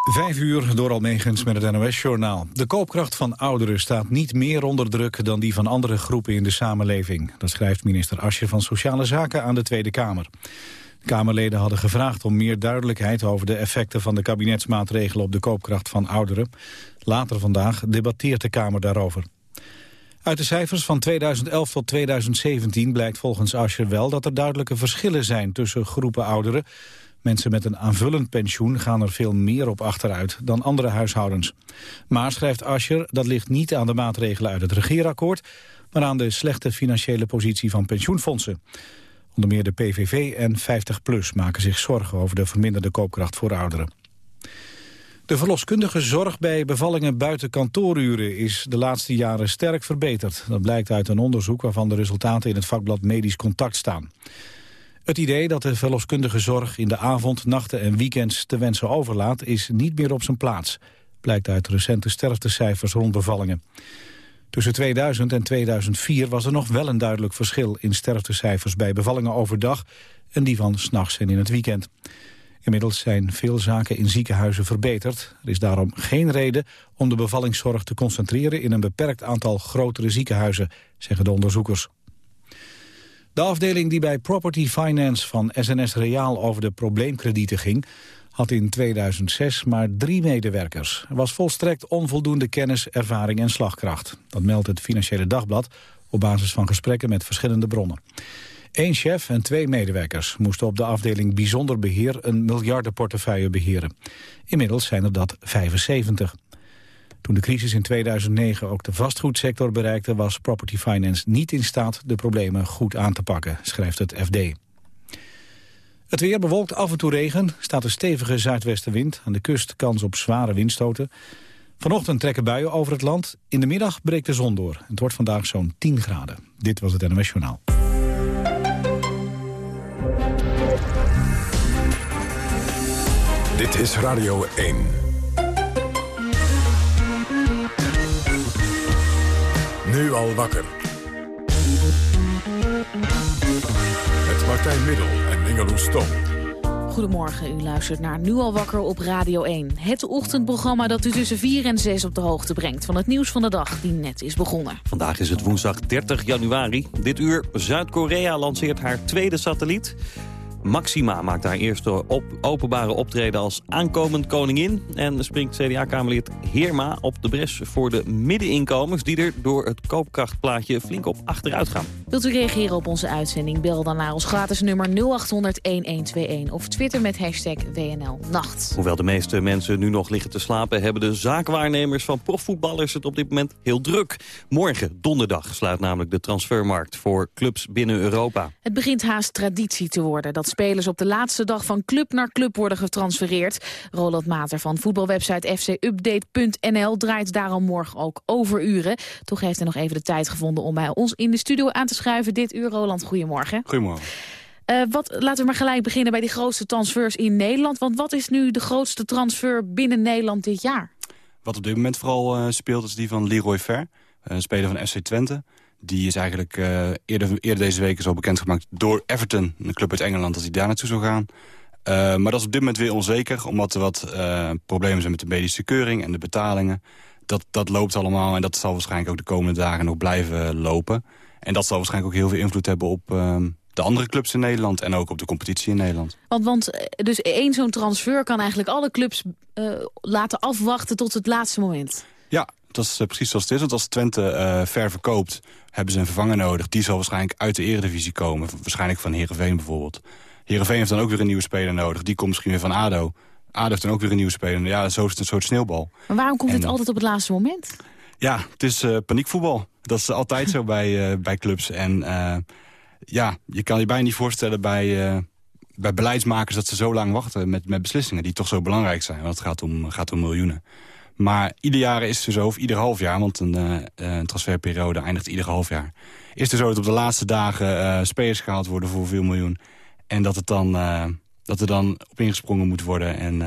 Vijf uur door Almegens met het NOS-journaal. De koopkracht van ouderen staat niet meer onder druk dan die van andere groepen in de samenleving. Dat schrijft minister Asje van Sociale Zaken aan de Tweede Kamer. Kamerleden hadden gevraagd om meer duidelijkheid over de effecten van de kabinetsmaatregelen op de koopkracht van ouderen. Later vandaag debatteert de Kamer daarover. Uit de cijfers van 2011 tot 2017 blijkt volgens Ascher wel dat er duidelijke verschillen zijn tussen groepen ouderen. Mensen met een aanvullend pensioen gaan er veel meer op achteruit dan andere huishoudens. Maar, schrijft Ascher, dat ligt niet aan de maatregelen uit het regeerakkoord, maar aan de slechte financiële positie van pensioenfondsen. Onder meer de PVV en 50PLUS maken zich zorgen over de verminderde koopkracht voor ouderen. De verloskundige zorg bij bevallingen buiten kantooruren is de laatste jaren sterk verbeterd. Dat blijkt uit een onderzoek waarvan de resultaten in het vakblad Medisch Contact staan. Het idee dat de verloskundige zorg in de avond, nachten en weekends te wensen overlaat is niet meer op zijn plaats. Blijkt uit recente sterftecijfers rond bevallingen. Tussen 2000 en 2004 was er nog wel een duidelijk verschil in sterftecijfers bij bevallingen overdag en die van s'nachts en in het weekend. Inmiddels zijn veel zaken in ziekenhuizen verbeterd. Er is daarom geen reden om de bevallingszorg te concentreren in een beperkt aantal grotere ziekenhuizen, zeggen de onderzoekers. De afdeling die bij Property Finance van SNS Reaal over de probleemkredieten ging, had in 2006 maar drie medewerkers. Er was volstrekt onvoldoende kennis, ervaring en slagkracht. Dat meldt het Financiële Dagblad op basis van gesprekken met verschillende bronnen. Eén chef en twee medewerkers moesten op de afdeling Bijzonder Beheer een miljardenportefeuille beheren. Inmiddels zijn er dat 75. Toen de crisis in 2009 ook de vastgoedsector bereikte... was Property Finance niet in staat de problemen goed aan te pakken, schrijft het FD. Het weer bewolkt af en toe regen, staat een stevige zuidwestenwind. Aan de kust kans op zware windstoten. Vanochtend trekken buien over het land. In de middag breekt de zon door. Het wordt vandaag zo'n 10 graden. Dit was het NMS Journaal. Dit is Radio 1. Nu al wakker. Met Martijn Middel en Ingeloes Stom. Goedemorgen, u luistert naar Nu al wakker op Radio 1. Het ochtendprogramma dat u tussen 4 en 6 op de hoogte brengt... van het nieuws van de dag die net is begonnen. Vandaag is het woensdag 30 januari. Dit uur Zuid-Korea lanceert haar tweede satelliet. Maxima maakt haar eerste op openbare optreden als aankomend koningin. En springt CDA-kamerlid Heerma op de bres voor de middeninkomens... die er door het koopkrachtplaatje flink op achteruit gaan. Wilt u reageren op onze uitzending? Bel dan naar ons gratis nummer 0800-1121 of twitter met hashtag WNLNacht. Hoewel de meeste mensen nu nog liggen te slapen... hebben de zaakwaarnemers van profvoetballers het op dit moment heel druk. Morgen, donderdag, sluit namelijk de transfermarkt voor clubs binnen Europa. Het begint haast traditie te worden dat spelers op de laatste dag van club naar club worden getransfereerd. Roland Mater van voetbalwebsite fcupdate.nl draait daarom morgen ook over uren. Toch heeft hij nog even de tijd gevonden om bij ons in de studio aan te schuiven. Dit uur, Roland, goedemorgen. Goedemorgen. Uh, wat, laten we maar gelijk beginnen bij die grootste transfers in Nederland. Want wat is nu de grootste transfer binnen Nederland dit jaar? Wat op dit moment vooral uh, speelt is die van Leroy Ver, een speler van FC Twente. Die is eigenlijk uh, eerder, eerder deze week is al bekendgemaakt door Everton, een club uit Engeland, dat hij daar naartoe zou gaan. Uh, maar dat is op dit moment weer onzeker, omdat er wat uh, problemen zijn met de medische keuring en de betalingen. Dat, dat loopt allemaal en dat zal waarschijnlijk ook de komende dagen nog blijven lopen. En dat zal waarschijnlijk ook heel veel invloed hebben op de andere clubs in Nederland en ook op de competitie in Nederland. Want, want dus één zo'n transfer kan eigenlijk alle clubs laten afwachten tot het laatste moment? Ja, dat is precies zoals het is. Want als Twente ver verkoopt hebben ze een vervanger nodig. Die zal waarschijnlijk uit de eredivisie komen. Waarschijnlijk van Heerenveen bijvoorbeeld. Heerenveen heeft dan ook weer een nieuwe speler nodig. Die komt misschien weer van ADO. ADO heeft dan ook weer een nieuwe speler. Ja, zo is het een soort sneeuwbal. Maar waarom komt het altijd op het laatste moment? Ja, het is uh, paniekvoetbal. Dat is altijd zo bij, uh, bij clubs. En uh, ja, je kan je bijna niet voorstellen bij, bij beleidsmakers... dat ze zo lang wachten met, met beslissingen die toch zo belangrijk zijn. Want het gaat om, gaat om miljoenen. Maar ieder jaar is het zo, of ieder half jaar... want een, uh, een transferperiode eindigt ieder half jaar... is het zo dat op de laatste dagen uh, spelers gehaald worden voor veel miljoen. En dat, het dan, dat er dan op ingesprongen moet worden. En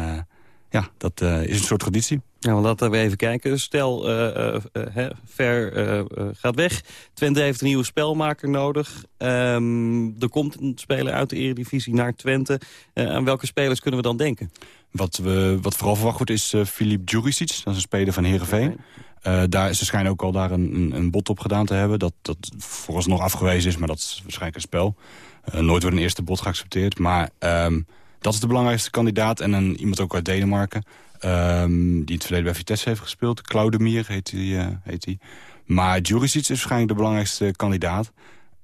ja, dat is een soort traditie. Nou, laten we even kijken. Stel, uh, uh, Ver gaat weg. Twente heeft een nieuwe spelmaker nodig. Um, er komt een speler uit de Eredivisie naar Twente. aan welke spelers kunnen we dan denken? Wat, we, wat vooral verwacht wordt is Filip Djuricic. Dat is een speler van Heerenveen. Okay. daar, ze schijnen ook al daar een, een, bod op gedaan te hebben. Dat, dat nog afgewezen is, maar dat is waarschijnlijk een spel. nooit wordt een eerste bod geaccepteerd. Maar um, dat is de belangrijkste kandidaat. En een, iemand ook uit Denemarken. Um, die het verleden bij Vitesse heeft gespeeld. Claudemir heet hij. Uh, heet hij. Maar Juricic is waarschijnlijk de belangrijkste kandidaat.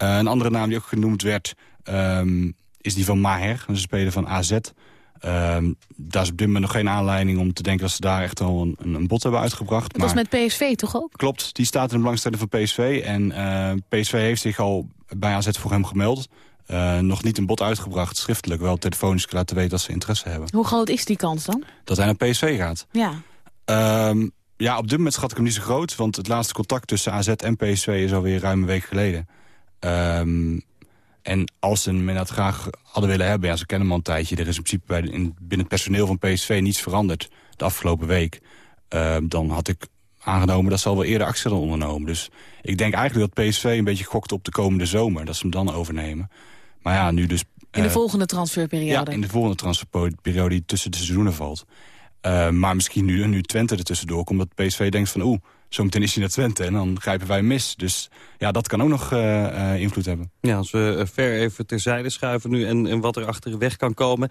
Uh, een andere naam die ook genoemd werd... Um, is die van Maher, een speler van AZ. Um, daar is op dit moment nog geen aanleiding om te denken... dat ze daar echt al een, een bod hebben uitgebracht. Dat was met PSV toch ook? Klopt, die staat in de belangstelling van PSV. En uh, PSV heeft zich al bij AZ voor hem gemeld. Uh, nog niet een bod uitgebracht, schriftelijk. Wel telefonisch laten weten dat ze interesse hebben. Hoe groot is die kans dan? Dat hij naar PSV gaat. Ja. Um, ja, op dit moment schat ik hem niet zo groot. Want het laatste contact tussen AZ en PSV is alweer ruim een week geleden. Um, en als ze hem inderdaad graag hadden willen hebben... ja, ze kennen hem al een tijdje. Er is in principe bij de, in, binnen het personeel van PSV niets veranderd de afgelopen week. Uh, dan had ik aangenomen dat ze al wel eerder actie hadden ondernomen. Dus ik denk eigenlijk dat PSV een beetje gokt op de komende zomer. Dat ze hem dan overnemen. Maar ja, nu dus... In de uh, volgende transferperiode? Ja, in de volgende transferperiode die tussen de seizoenen valt. Uh, maar misschien nu, nu Twente er tussendoor komt... dat PSV denkt van oeh, zometeen is hij naar Twente... en dan grijpen wij mis. Dus ja, dat kan ook nog uh, uh, invloed hebben. Ja, als we ver even terzijde schuiven nu... en, en wat er achter de weg kan komen.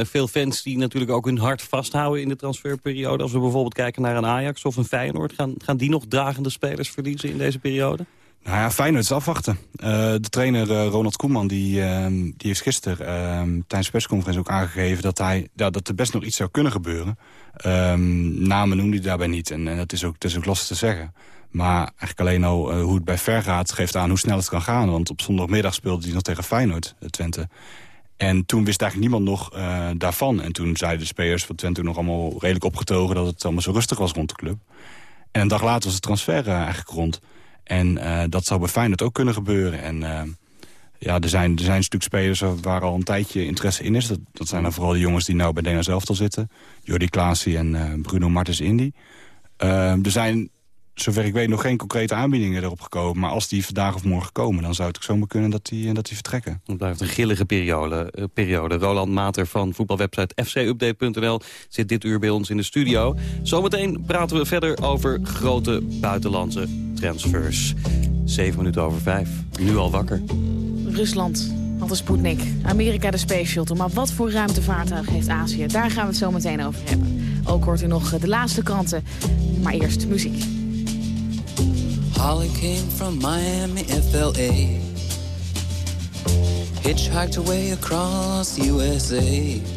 veel fans die natuurlijk ook hun hart vasthouden in de transferperiode. Als we bijvoorbeeld kijken naar een Ajax of een Feyenoord... gaan, gaan die nog dragende spelers verliezen in deze periode? Nou ja, Feyenoord is afwachten. Uh, de trainer uh, Ronald Koeman die, uh, die heeft gisteren tijdens de persconferentie ook aangegeven... dat, hij, dat er best nog iets zou kunnen gebeuren. Um, namen noemde hij daarbij niet en, dat, is ook, dat ook lastig te zeggen. Maar eigenlijk alleen al hoe het bij ver gaat geeft aan hoe snel het kan gaan. Want op zondagmiddag speelde hij nog tegen Feyenoord, Twente. En toen wist eigenlijk niemand nog daarvan. En toen zeiden de spelers van Twente nog allemaal redelijk opgetogen... dat het allemaal zo rustig was rond de club. En een dag later was de transfer eigenlijk rond... En uh, dat zou bij Feyenoord ook kunnen gebeuren. En uh, ja, er zijn, er zijn stuk spelers waar al een tijdje interesse in is. Dat, dat zijn dan vooral de jongens die nou bij Nederland zelf al zitten. Jordi Klaasie en uh, Bruno Martens Indy. er zijn zover ik weet nog geen concrete aanbiedingen erop gekomen. Maar als die vandaag of morgen komen, dan zou het ook zomaar kunnen dat die, dat die vertrekken. Het blijft een grillige periode. Periode. Roland Mater van voetbalwebsite fcupdate.nl zit dit uur bij ons in de studio. Zometeen praten we verder over grote buitenlandse transfers. Zeven minuten over vijf. Nu al wakker. Rusland had de Sputnik. Amerika de Space Shuttle. Maar wat voor ruimtevaartuig heeft Azië? Daar gaan we het zo meteen over hebben. Ook hoort u nog de laatste kranten. Maar eerst muziek. Holly came from Miami, FLA. Hitchhiked away across USA.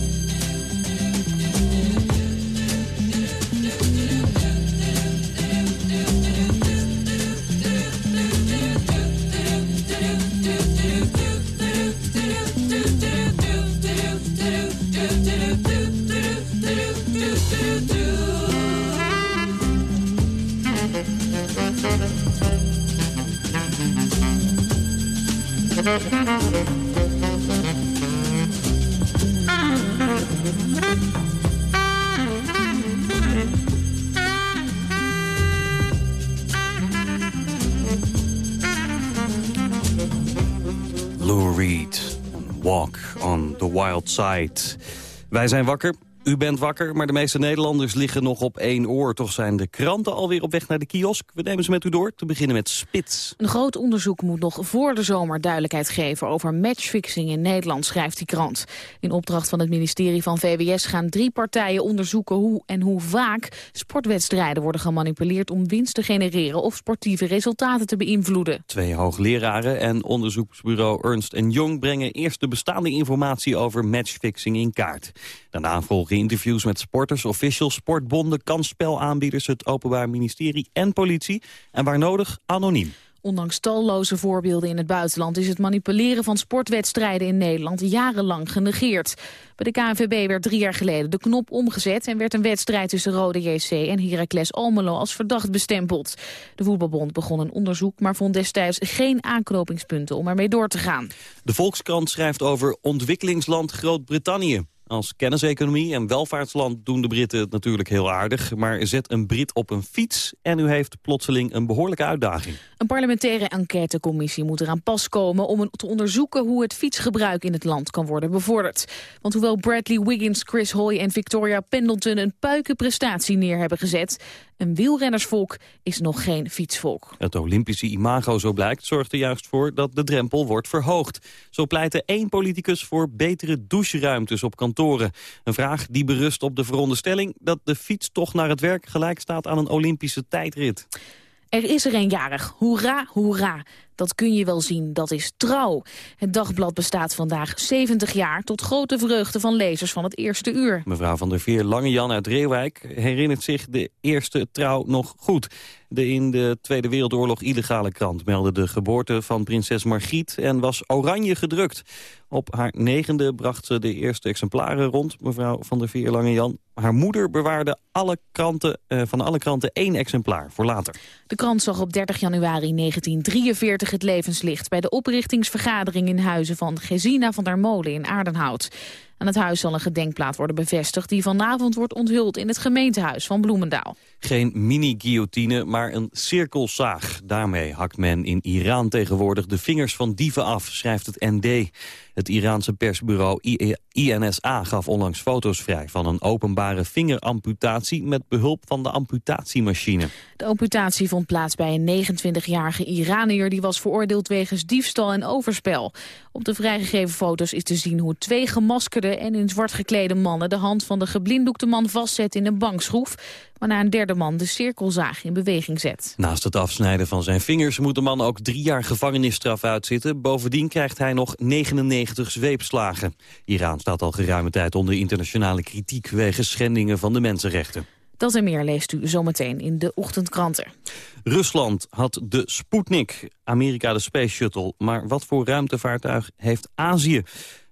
Lou Reed, Walk on the Wild Side. Wij zijn wakker, u bent wakker, maar de meeste Nederlanders liggen nog op één oor. Toch zijn de kranten alweer op weg naar de kiosk. We nemen ze met u door, te beginnen met Spits. Een groot onderzoek moet nog voor de zomer duidelijkheid geven over matchfixing in Nederland, schrijft die krant. In opdracht van het ministerie van VWS gaan drie partijen onderzoeken hoe en hoe vaak sportwedstrijden worden gemanipuleerd om winst te genereren of sportieve resultaten te beïnvloeden. Twee hoogleraren en onderzoeksbureau Ernst Young brengen eerst de bestaande informatie over matchfixing in kaart. Daarna volgen interviews met sporters, officials, sportbonden, kansspelaanbieders, het Openbaar Ministerie en politie. En waar nodig, anoniem. Ondanks talloze voorbeelden in het buitenland is het manipuleren van sportwedstrijden in Nederland jarenlang genegeerd. Bij de KNVB werd drie jaar geleden de knop omgezet en werd een wedstrijd tussen Rode JC en Heracles Almelo als verdacht bestempeld. De voetbalbond begon een onderzoek, maar vond destijds geen aanknopingspunten om ermee door te gaan. De Volkskrant schrijft over ontwikkelingsland Groot-Brittannië. Als kenniseconomie en welvaartsland doen de Britten het natuurlijk heel aardig. Maar zet een Brit op een fiets en u heeft plotseling een behoorlijke uitdaging. Een parlementaire enquêtecommissie moet eraan pas komen... om te onderzoeken hoe het fietsgebruik in het land kan worden bevorderd. Want hoewel Bradley Wiggins, Chris Hoy en Victoria Pendleton... een puikenprestatie neer hebben gezet... een wielrennersvolk is nog geen fietsvolk. Het Olympische imago, zo blijkt, zorgt er juist voor dat de drempel wordt verhoogd. Zo pleitte één politicus voor betere doucheruimtes op kantoren. Een vraag die berust op de veronderstelling dat de fiets toch naar het werk gelijk staat aan een Olympische tijdrit. Er is er een jarig. Hoera, hoera. Dat kun je wel zien, dat is trouw. Het dagblad bestaat vandaag 70 jaar... tot grote vreugde van lezers van het eerste uur. Mevrouw van der Veer Langejan uit Reewijk herinnert zich de eerste trouw nog goed. De in de Tweede Wereldoorlog illegale krant meldde de geboorte van prinses Margriet... en was oranje gedrukt. Op haar negende bracht ze de eerste exemplaren rond, mevrouw van der Veer Langejan. Haar moeder bewaarde alle kranten, eh, van alle kranten één exemplaar voor later. De krant zag op 30 januari 1943 het levenslicht... bij de oprichtingsvergadering in huizen van Gesina van der Molen in Aardenhout. Aan het huis zal een gedenkplaat worden bevestigd... die vanavond wordt onthuld in het gemeentehuis van Bloemendaal. Geen mini-guillotine, maar een cirkelzaag. Daarmee hakt men in Iran tegenwoordig de vingers van dieven af, schrijft het ND. Het Iraanse persbureau INSA gaf onlangs foto's vrij... van een openbare vingeramputatie met behulp van de amputatiemachine. De amputatie vond plaats bij een 29-jarige Iranier... die was veroordeeld wegens diefstal en overspel. Op de vrijgegeven foto's is te zien hoe twee gemaskerde en in zwart geklede mannen... de hand van de geblinddoekte man vastzetten in een bankschroef waarna een derde man de cirkelzaag in beweging zet. Naast het afsnijden van zijn vingers moet de man ook drie jaar gevangenisstraf uitzitten. Bovendien krijgt hij nog 99 zweepslagen. Iran staat al geruime tijd onder internationale kritiek wegens schendingen van de mensenrechten. Dat en meer leest u zometeen in de ochtendkranten. Rusland had de Sputnik, Amerika de Space Shuttle. Maar wat voor ruimtevaartuig heeft Azië?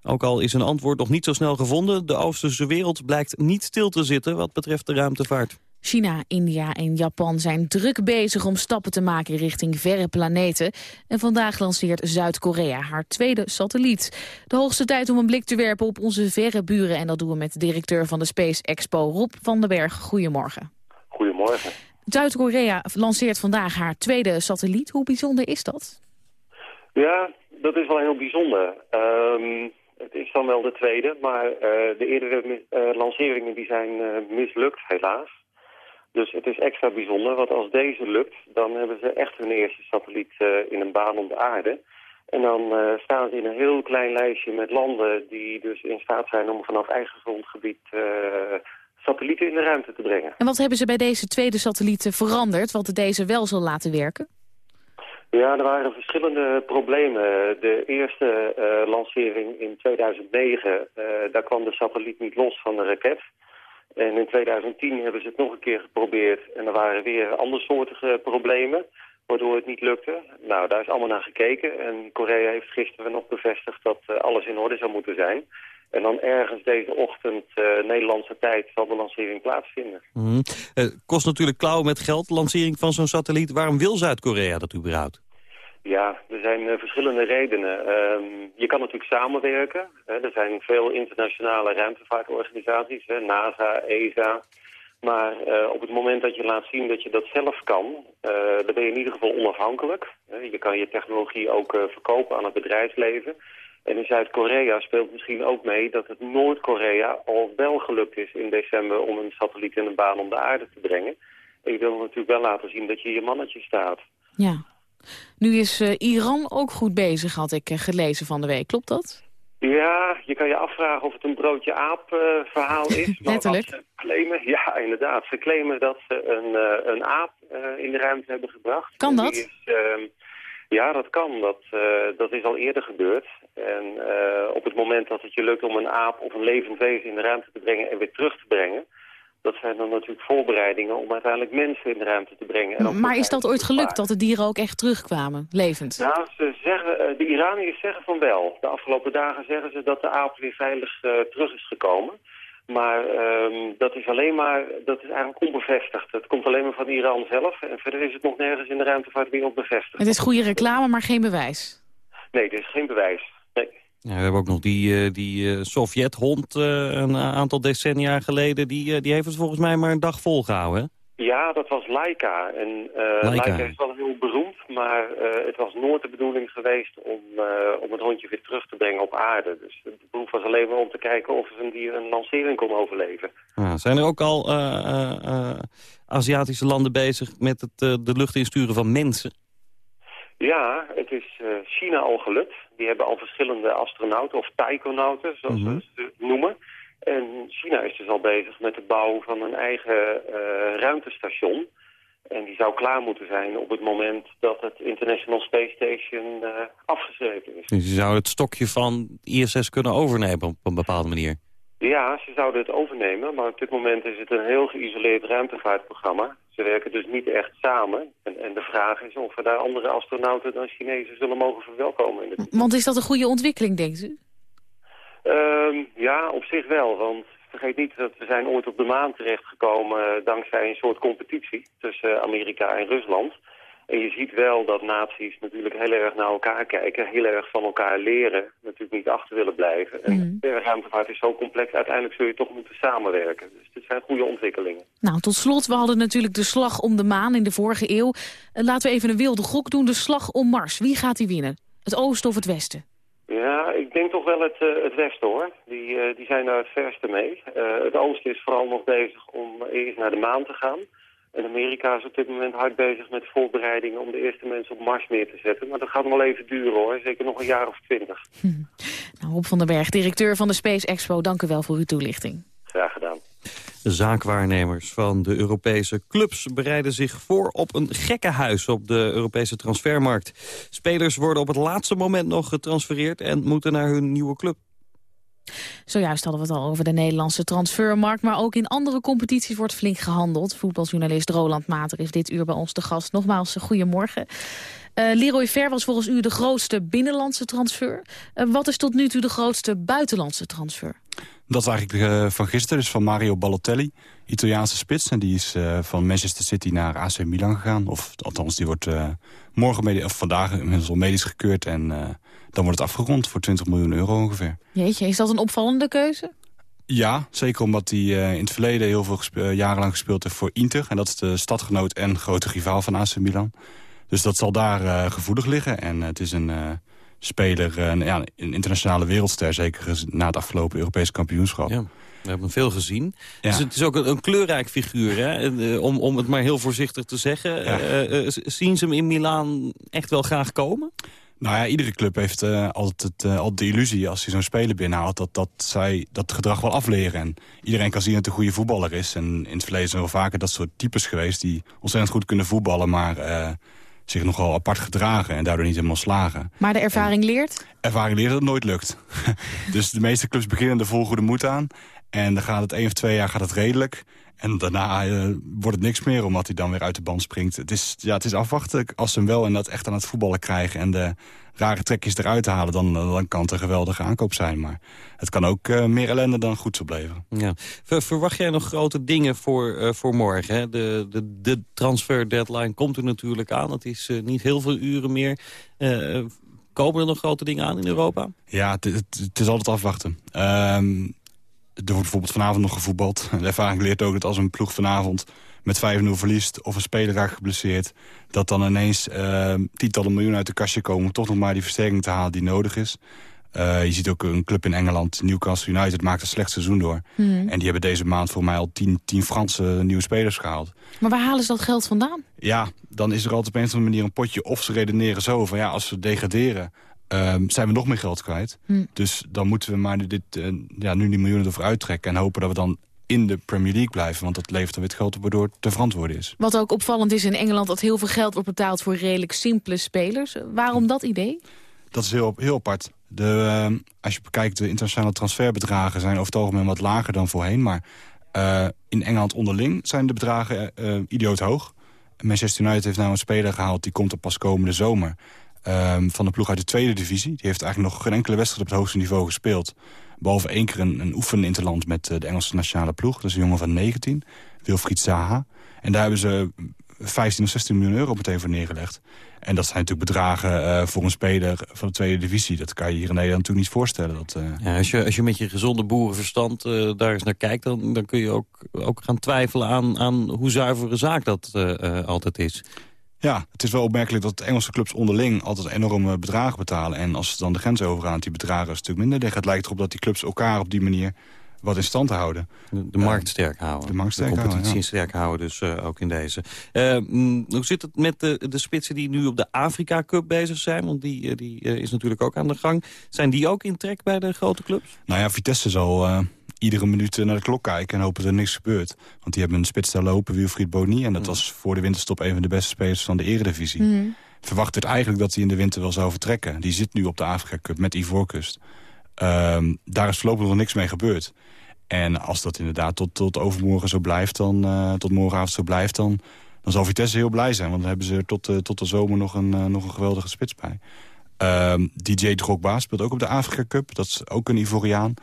Ook al is een antwoord nog niet zo snel gevonden... de Oosterse wereld blijkt niet stil te zitten wat betreft de ruimtevaart. China, India en Japan zijn druk bezig om stappen te maken richting verre planeten. En vandaag lanceert Zuid-Korea haar tweede satelliet. De hoogste tijd om een blik te werpen op onze verre buren. En dat doen we met de directeur van de Space Expo, Rob van den Berg. Goedemorgen. Goedemorgen. Zuid-Korea lanceert vandaag haar tweede satelliet. Hoe bijzonder is dat? Ja, dat is wel heel bijzonder. Ehm, het is dan wel de tweede, maar uh, de eerdere uh, lanceringen die zijn uh, mislukt, helaas. Dus het is extra bijzonder, want als deze lukt, dan hebben ze echt hun eerste satelliet in een baan om de aarde. En dan staan ze in een heel klein lijstje met landen die dus in staat zijn om vanaf eigen grondgebied satellieten in de ruimte te brengen. En wat hebben ze bij deze tweede satelliet veranderd, wat deze wel zal laten werken? Ja, er waren verschillende problemen. De eerste uh, lancering in 2009, uh, daar kwam de satelliet niet los van de raket. En in 2010 hebben ze het nog een keer geprobeerd en er waren weer andersoortige problemen, waardoor het niet lukte. Nou, daar is allemaal naar gekeken en Korea heeft gisteren nog bevestigd dat uh, alles in orde zou moeten zijn. En dan ergens deze ochtend, uh, Nederlandse tijd, zal de lancering plaatsvinden. Mm -hmm. uh, kost natuurlijk klauwen met geld, de lancering van zo'n satelliet. Waarom wil Zuid-Korea dat überhaupt? Ja, er zijn uh, verschillende redenen. Um, je kan natuurlijk samenwerken. Hè. Er zijn veel internationale ruimtevaartorganisaties, hè, NASA, ESA. Maar op het moment dat je laat zien dat je dat zelf kan, dan ben je in ieder geval onafhankelijk. je kan je technologie ook verkopen aan het bedrijfsleven. En in Zuid-Korea speelt misschien ook mee dat het Noord-Korea al wel gelukt is in december om een satelliet in een baan om de aarde te brengen. En je wil natuurlijk wel laten zien dat je je mannetje staat. Ja. Nu is uh, Iran ook goed bezig, had ik uh, gelezen van de week. Klopt dat? Ja, je kan je afvragen of het een broodje aap uh, verhaal is. Letterlijk? Ze claimen, ja, inderdaad. Ze claimen dat ze een, een aap in de ruimte hebben gebracht. Kan dat? Is, ehm, ja, dat kan. Dat, dat is al eerder gebeurd. En op het moment dat het je lukt om een aap of een levend wezen in de ruimte te brengen en weer terug te brengen... Dat zijn dan natuurlijk voorbereidingen om uiteindelijk mensen in de ruimte te brengen. En maar is dat ooit gelukt, dat de dieren ook echt terugkwamen, levend? Nou, ze zeggen, de Iraniërs zeggen van wel. De afgelopen dagen zeggen ze dat de aap weer veilig uh, terug is gekomen. Maar um, dat is alleen maar, dat is eigenlijk onbevestigd. Het komt alleen maar van Iran zelf. En verder is het nog nergens in de ruimtevaartwereld bevestigd. Het is goede reclame, maar geen bewijs? Nee, er is geen bewijs. Nee. Ja, we hebben ook nog die, uh, die uh, Sovjet-hond uh, een aantal decennia geleden. Die, die heeft het volgens mij maar een dag volgehouden, hè? Ja, dat was Laika. En Laika. Laika is wel heel beroemd, maar het was nooit de bedoeling geweest om, om het hondje weer terug te brengen op aarde. Dus het behoef was alleen maar om te kijken of een dier een lancering kon overleven. Zijn er ook al Aziatische landen bezig met het de lucht insturen van mensen? Ja, het is China al gelukt. Die hebben al verschillende astronauten of taikonauten, zoals mm -hmm. ze het noemen. En China is dus al bezig met de bouw van een eigen uh, ruimtestation. En die zou klaar moeten zijn op het moment dat het International Space Station uh, afgeschreven is. Dus je zou het stokje van ISS kunnen overnemen op een bepaalde manier? Ja, ze zouden het overnemen, maar op dit moment is het een heel geïsoleerd ruimtevaartprogramma. Ze werken dus niet echt samen. En, en de vraag is of we daar andere astronauten dan Chinezen zullen mogen verwelkomen. In de want is dat een goede ontwikkeling, denkt u? Um, ja, op zich wel. Want vergeet niet dat we zijn ooit op de maan terechtgekomen dankzij een soort competitie tussen Amerika en Rusland. En je ziet wel dat naties natuurlijk heel erg naar elkaar kijken, heel erg van elkaar leren, natuurlijk niet achter willen blijven. En Mhm. de ruimtevaart is zo complex, uiteindelijk zul je toch moeten samenwerken. Dus dit zijn goede ontwikkelingen. Nou, tot slot, we hadden natuurlijk de slag om de maan in de vorige eeuw. Eh, laten we even een wilde gok doen, de slag om Mars. Wie gaat die winnen? Het oosten of het westen? Ja, ik denk toch wel het, uh, het westen hoor. Die, uh, die zijn daar het verste mee. Uh, het oosten is vooral nog bezig om eerst naar de maan te gaan. En Amerika is op dit moment hard bezig met voorbereidingen om de eerste mensen op Mars neer te zetten. Maar dat gaat nog wel even duren hoor, zeker nog een jaar of twintig. Hm. Nou, Rob van den Berg, directeur van de Space Expo, dank u wel voor uw toelichting. Graag gedaan. Zaakwaarnemers van de Europese clubs bereiden zich voor op een gekkenhuis op de Europese transfermarkt. Spelers worden op het laatste moment nog getransfereerd en moeten naar hun nieuwe club. Zojuist hadden we het al over de Nederlandse transfermarkt... maar ook in andere competities wordt flink gehandeld. Voetbaljournalist Roland Mater is dit uur bij ons de gast. Nogmaals, goedemorgen. Uh, Leroy Ver was volgens u de grootste binnenlandse transfer. Uh, wat is tot nu toe de grootste buitenlandse transfer? Dat is eigenlijk van gisteren, dus van Mario Balotelli. Italiaanse spits. En die is van Manchester City naar AC Milan gegaan. Of althans, die wordt morgen of vandaag inmiddels al medisch gekeurd. En dan wordt het afgerond voor 20 miljoen euro ongeveer. Jeetje, is dat een opvallende keuze? Ja, zeker omdat hij uh, in het verleden heel veel uh, jarenlang gespeeld heeft voor Inter. En dat is de stadgenoot en grote rivaal van AC Milan. Dus dat zal daar uh, gevoelig liggen. En het is een speler, een, ja, een internationale wereldster... zeker na het afgelopen Europese kampioenschap. Ja. We hebben hem veel gezien. Ja. Dus het is ook een, een kleurrijk figuur, hè? Om, om het maar heel voorzichtig te zeggen. Ja. zien ze hem in Milaan echt wel graag komen? Nou ja, iedere club heeft uh, altijd, uh, altijd de illusie als hij zo'n speler binnenhaalt... Dat, dat zij dat gedrag wel afleren. En iedereen kan zien dat hij een goede voetballer is. En in het verleden zijn wel vaker dat soort types geweest... die ontzettend goed kunnen voetballen, maar uh, zich nogal apart gedragen... en daardoor niet helemaal slagen. Maar de ervaring leert? Ervaring leert dat het nooit lukt. dus de meeste clubs beginnen er vol goede moed aan. En dan gaat het één of twee jaar gaat het redelijk... En daarna uh, wordt het niks meer, omdat hij dan weer uit de band springt. Het is, ja, het is afwachten. Als ze hem wel en dat echt aan het voetballen krijgen... en de rare trekjes eruit halen, dan, dan kan het een geweldige aankoop zijn. Maar het kan ook uh, meer ellende dan goed opleveren. Ja. Verwacht jij nog grote dingen voor, uh, voor morgen? Hè? De, de, de transfer deadline komt er natuurlijk aan. Het is niet heel veel uren meer. komen er nog grote dingen aan in Europa? Ja, het, het, het is altijd afwachten. Ehm, er wordt bijvoorbeeld vanavond nog gevoetbald. De ervaring leert ook dat als een ploeg vanavond met 5-0 verliest... of een speler raakt geblesseerd... dat dan ineens uh, tientallen miljoenen uit de kastje komen... om toch nog maar die versterking te halen die nodig is. Uh, je ziet ook een club in Engeland, Newcastle United, maakt een slecht seizoen door. Mm. En die hebben deze maand voor mij al tien, tien Franse nieuwe spelers gehaald. Maar waar halen ze dat geld vandaan? Ja, dan is er altijd op een of andere manier een potje. Of ze redeneren zo van ja, als we degraderen Um, zijn we nog meer geld kwijt. Hm. Dus dan moeten we maar dit, uh, ja, nu die miljoenen ervoor uittrekken... en hopen dat we dan in de Premier League blijven. Want dat levert dan weer het geld op waardoor het te verantwoorden is. Wat ook opvallend is in Engeland... dat heel veel geld wordt betaald voor redelijk simpele spelers. Waarom dat idee? Dat is heel, heel apart. De, uh, als je bekijkt, de internationale transferbedragen... zijn over het algemeen wat lager dan voorheen. Maar uh, in Engeland onderling zijn de bedragen idioot hoog. Manchester United heeft nou een speler gehaald... die komt er pas komende zomer... Um, van de ploeg uit de tweede divisie. Die heeft eigenlijk nog geen enkele wedstrijd op het hoogste niveau gespeeld. Behalve één keer een, een oefeninterland met uh, de Engelse nationale ploeg. Dat is een jongen van 19, Wilfried Zaha. En daar hebben ze 15 of 16 miljoen euro meteen voor neergelegd. En dat zijn natuurlijk bedragen uh, voor een speler van de tweede divisie. Dat kan je hier in Nederland natuurlijk niet voorstellen. Dat, uh... ja, als, je, als je met je gezonde boerenverstand uh, daar eens naar kijkt... dan, dan kun je ook, ook gaan twijfelen aan, aan hoe zuivere zaak dat altijd is. Ja, het is wel opmerkelijk dat Engelse clubs onderling altijd enorme bedragen betalen. En als ze dan de grens overgaan, die bedragen een stuk minder liggen. Het lijkt erop dat die clubs elkaar op die manier wat in stand houden. De, markt sterk houden. De markt sterk de competitie houden, sterk houden, dus uh, ook in deze. Uh, hoe zit het met de, de spitsen die nu op de Afrika Cup bezig zijn? Want die, die is natuurlijk ook aan de gang. Zijn die ook in trek bij de grote clubs? Nou ja, Vitesse zal iedere minuut naar de klok kijken en hopen dat er niks gebeurt. Want die hebben een spits daar lopen, Wilfried Boni. En dat mm. was voor de winterstop een van de beste spelers van de eredivisie. Mm. Verwacht het eigenlijk dat hij in de winter wel zou vertrekken. Die zit nu op de Afrika Cup met Ivoorkust. Um, daar is voorlopig nog niks mee gebeurd. En als dat inderdaad tot, tot overmorgen zo blijft, dan, uh, tot morgenavond zo blijft... dan, dan zal Vitesse heel blij zijn. Want dan hebben ze er tot, uh, tot de zomer nog een, uh, nog een geweldige spits bij. Um, DJ Drogba speelt ook op de Afrika Cup. Dat is ook een Ivoriaan.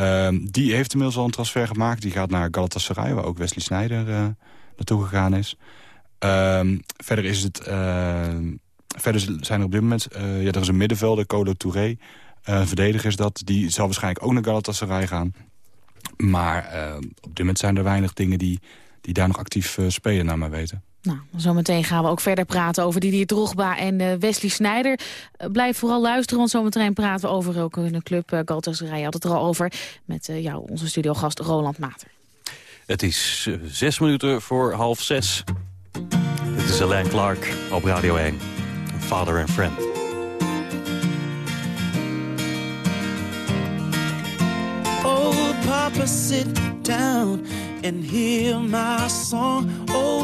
Um, die heeft inmiddels al een transfer gemaakt. Die gaat naar Galatasaray, waar ook Wesley Sneijder uh, naartoe gegaan is. Um, verder, is het, uh, verder zijn er op dit moment... Uh, ja, er is een middenvelder, Colo Touré. Uh, verdediger is dat. Die zal waarschijnlijk ook naar Galatasaray gaan. Maar op dit moment zijn er weinig dingen die, die daar nog actief spelen, naar mijn weten. Nou, zometeen gaan we ook verder praten over Didier Drogba en uh, Wesley Sneijder. Uh, blijf vooral luisteren, want zometeen praten we over ook een club. Uh, Galatasaray had het er al over met jou, onze studiogast Roland Mater. Het is zes minuten voor half zes. Dit is Alain Clark op Radio 1. Father and Friend. Oh, papa, sit down. and hear my song. Oh,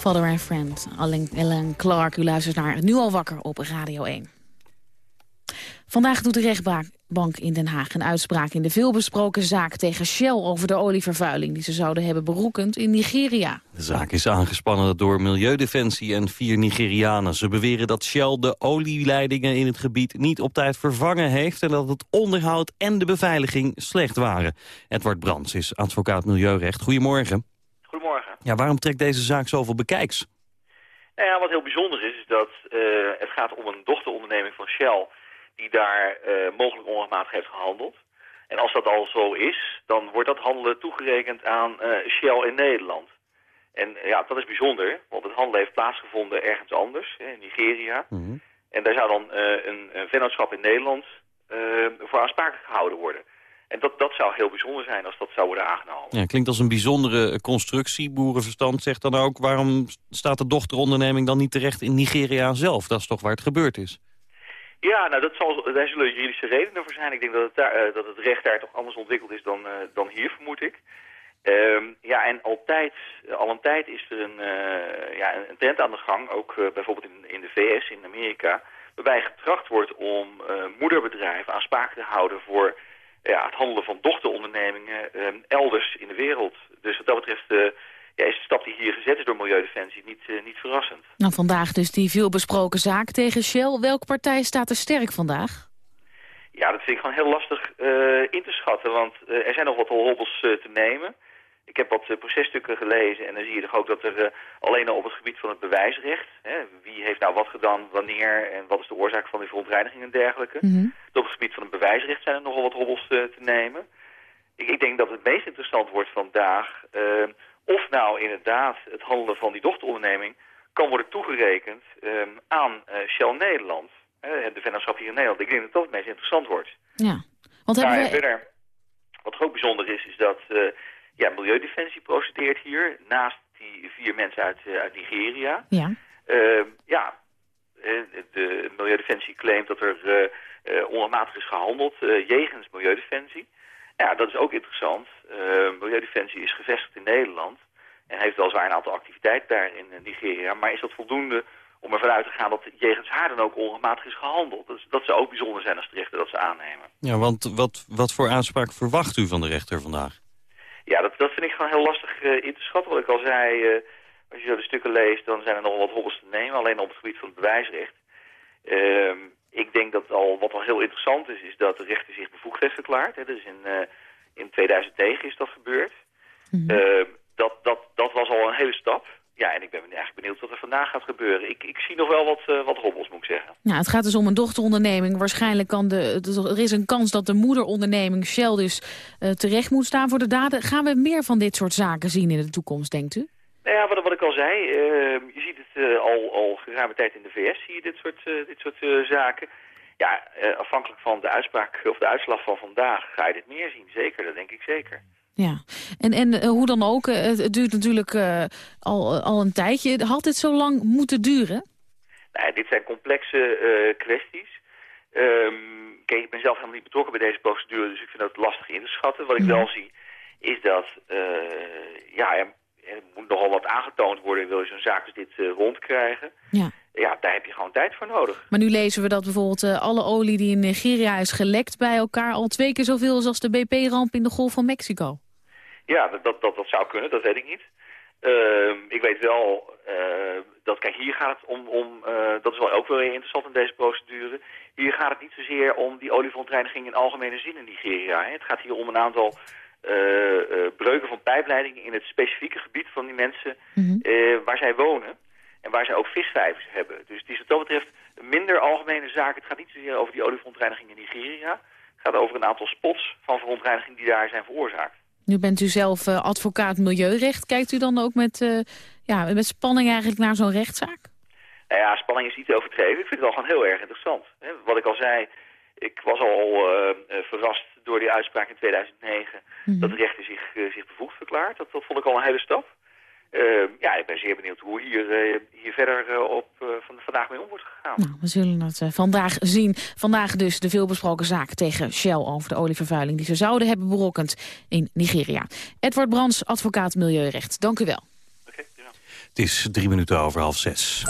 Father and Friend, Alan Clark. U luistert naar Nu al wakker op Radio 1. Vandaag doet de rechtbank in Den Haag een uitspraak in de veelbesproken zaak tegen Shell over de olievervuiling die ze zouden hebben berokkend in Nigeria. De zaak is aangespannen door Milieudefensie en vier Nigerianen. Ze beweren dat Shell de olieleidingen in het gebied niet op tijd vervangen heeft... en dat het onderhoud en de beveiliging slecht waren. Edward Brands is advocaat Milieurecht. Goedemorgen. Goedemorgen. Ja, waarom trekt deze zaak zoveel bekijks? Nou ja, wat heel bijzonder is, is dat eh, het gaat om een dochteronderneming van Shell die daar eh, mogelijk onrechtmatig heeft gehandeld. En als dat al zo is, dan wordt dat handelen toegerekend aan eh, Shell in Nederland. En ja, dat is bijzonder, want het handelen heeft plaatsgevonden ergens anders, in Nigeria. En daar zou dan een, een vennootschap in Nederland voor aansprakelijk gehouden worden. En dat, dat zou heel bijzonder zijn als dat zou worden aangenomen. Ja, klinkt als een bijzondere constructie. Boerenverstand zegt dan ook... waarom staat de dochteronderneming dan niet terecht in Nigeria zelf? Dat is toch waar het gebeurd is? Ja, nou, dat zal, daar zullen juridische redenen voor zijn. Ik denk dat het, daar, eh, dat het recht daar toch anders ontwikkeld is dan, eh, dan hier, vermoed ik. Ehm, ja, en altijd, al een tijd is er een, uh, ja, een trend aan de gang, ook bijvoorbeeld in, in de VS, in Amerika, waarbij getracht wordt om moederbedrijven aansprakelijk te houden voor ja, het handelen van dochterondernemingen ehm, elders in de wereld. Dus wat dat betreft ja, is de stap die hier gezet is door Milieudefensie niet, niet verrassend. Nou, vandaag dus die veelbesproken zaak tegen Shell. Welke partij staat er sterk vandaag? Ja, dat vind ik gewoon heel lastig in te schatten, want er zijn nog wat hobbels te nemen. Ik heb wat processtukken gelezen en dan zie je toch ook dat er uh, alleen al op het gebied van het bewijsrecht... Hè, wie heeft nou wat gedaan, wanneer en wat is de oorzaak van die verontreiniging en dergelijke... Mm Op het gebied van het bewijsrecht zijn er nogal wat hobbels uh, te nemen. Ik, ik, denk dat het meest interessant wordt vandaag... Uh, of nou inderdaad het handelen van die dochteronderneming kan worden toegerekend aan Shell Nederland. de vennootschap hier in Nederland. Ik denk dat dat het meest interessant wordt. Ja, want hebben nou, we... verder, wat ook bijzonder is, is dat ja, Milieudefensie procedeert hier naast die vier mensen uit, uh, uit Nigeria. Ja. Uh, ja, de Milieudefensie claimt dat er uh, onrechtmatig is gehandeld jegens Milieudefensie. Ja, dat is ook interessant. Milieudefensie is gevestigd in Nederland en heeft weliswaar een aantal activiteiten daar in Nigeria. Maar is dat voldoende om ervan uit te gaan dat jegens haar dan ook onrechtmatig is gehandeld? Dat, dat zou ook bijzonder zijn als de rechter dat ze aannemen. Ja, want wat, wat voor aanspraak verwacht u van de rechter vandaag? Ja, dat, dat vind ik gewoon heel lastig uh, in te schatten. Wat ik al zei, uh, als je zo de stukken leest, dan zijn er nog wat hobbels te nemen. Alleen op het gebied van het bewijsrecht. Uh, ik denk dat al, wat al heel interessant is, is dat de rechter zich bevoegd heeft verklaard. Hè. Dus in, uh, in 2009 is dat gebeurd. Mm -hmm. dat, dat, dat was al een hele stap. Ja, en ik ben eigenlijk benieuwd wat er vandaag gaat gebeuren. Ik, ik zie nog wel wat, uh, wat hobbels, moet ik zeggen. Ja, het gaat dus om een dochteronderneming. Waarschijnlijk kan de, er is een kans dat de moederonderneming Shell dus uh, terecht moet staan voor de daden. Gaan we meer van dit soort zaken zien in de toekomst, denkt u? Nou ja, wat, wat ik al zei, uh, je ziet het al, al geruime tijd in de VS, zie je dit soort, dit soort zaken. Ja, afhankelijk van de uitspraak of de uitslag van vandaag ga je dit meer zien. Zeker, dat denk ik zeker. Ja, en, en uh, hoe dan ook, uh, het duurt natuurlijk uh, al, al een tijdje. Had dit zo lang moeten duren? Nou, dit zijn complexe kwesties. Um, kijk, ik ben zelf helemaal niet betrokken bij deze procedure, dus ik vind dat lastig in te schatten. Wat ik ja. wel zie, is dat ja, er, er, moet nogal wat aangetoond worden, wil je zo'n zaak als dit rondkrijgen. Ja. Ja, daar heb je gewoon tijd voor nodig. Maar nu lezen we dat bijvoorbeeld alle olie die in Nigeria is gelekt bij elkaar al twee keer zoveel is als de BP-ramp in de Golf van Mexico. Ja, dat, dat, dat, dat zou kunnen, dat weet ik niet. Uh, ik weet wel uh, dat, kijk, hier gaat het om, om uh, dat is wel ook wel interessant in deze procedure. Hier gaat het niet zozeer om die olieverontreiniging in algemene zin in Nigeria. Hè. Het gaat hier om een aantal breuken van pijpleidingen in het specifieke gebied van die mensen mm -hmm. waar zij wonen. En waar zij ook visvijvers hebben. Dus het is wat dat betreft een minder algemene zaak. Het gaat niet zozeer over die olieverontreiniging in Nigeria. Het gaat over een aantal spots van verontreiniging die daar zijn veroorzaakt. Nu bent u zelf uh, advocaat milieurecht. Kijkt u dan ook met, uh, ja, met spanning eigenlijk naar zo'n rechtszaak? Nou ja, spanning is niet te overdreven. Ik vind het wel gewoon heel erg interessant. Wat ik al zei, ik was al uh, verrast door die uitspraak in 2009... Mm -hmm. dat de rechter zich, zich bevoegd verklaart. Dat, dat vond ik al een hele stap. Uh, ja, ik ben zeer benieuwd hoe hier, uh, hier verder uh, op van, vandaag mee om wordt gegaan. Nou, we zullen het vandaag zien. Vandaag dus de veelbesproken zaak tegen Shell over de olievervuiling... die ze zouden hebben berokkend in Nigeria. Edward Brands, advocaat Milieurecht. Dank u wel. Okay, ja. Het is drie minuten over half zes.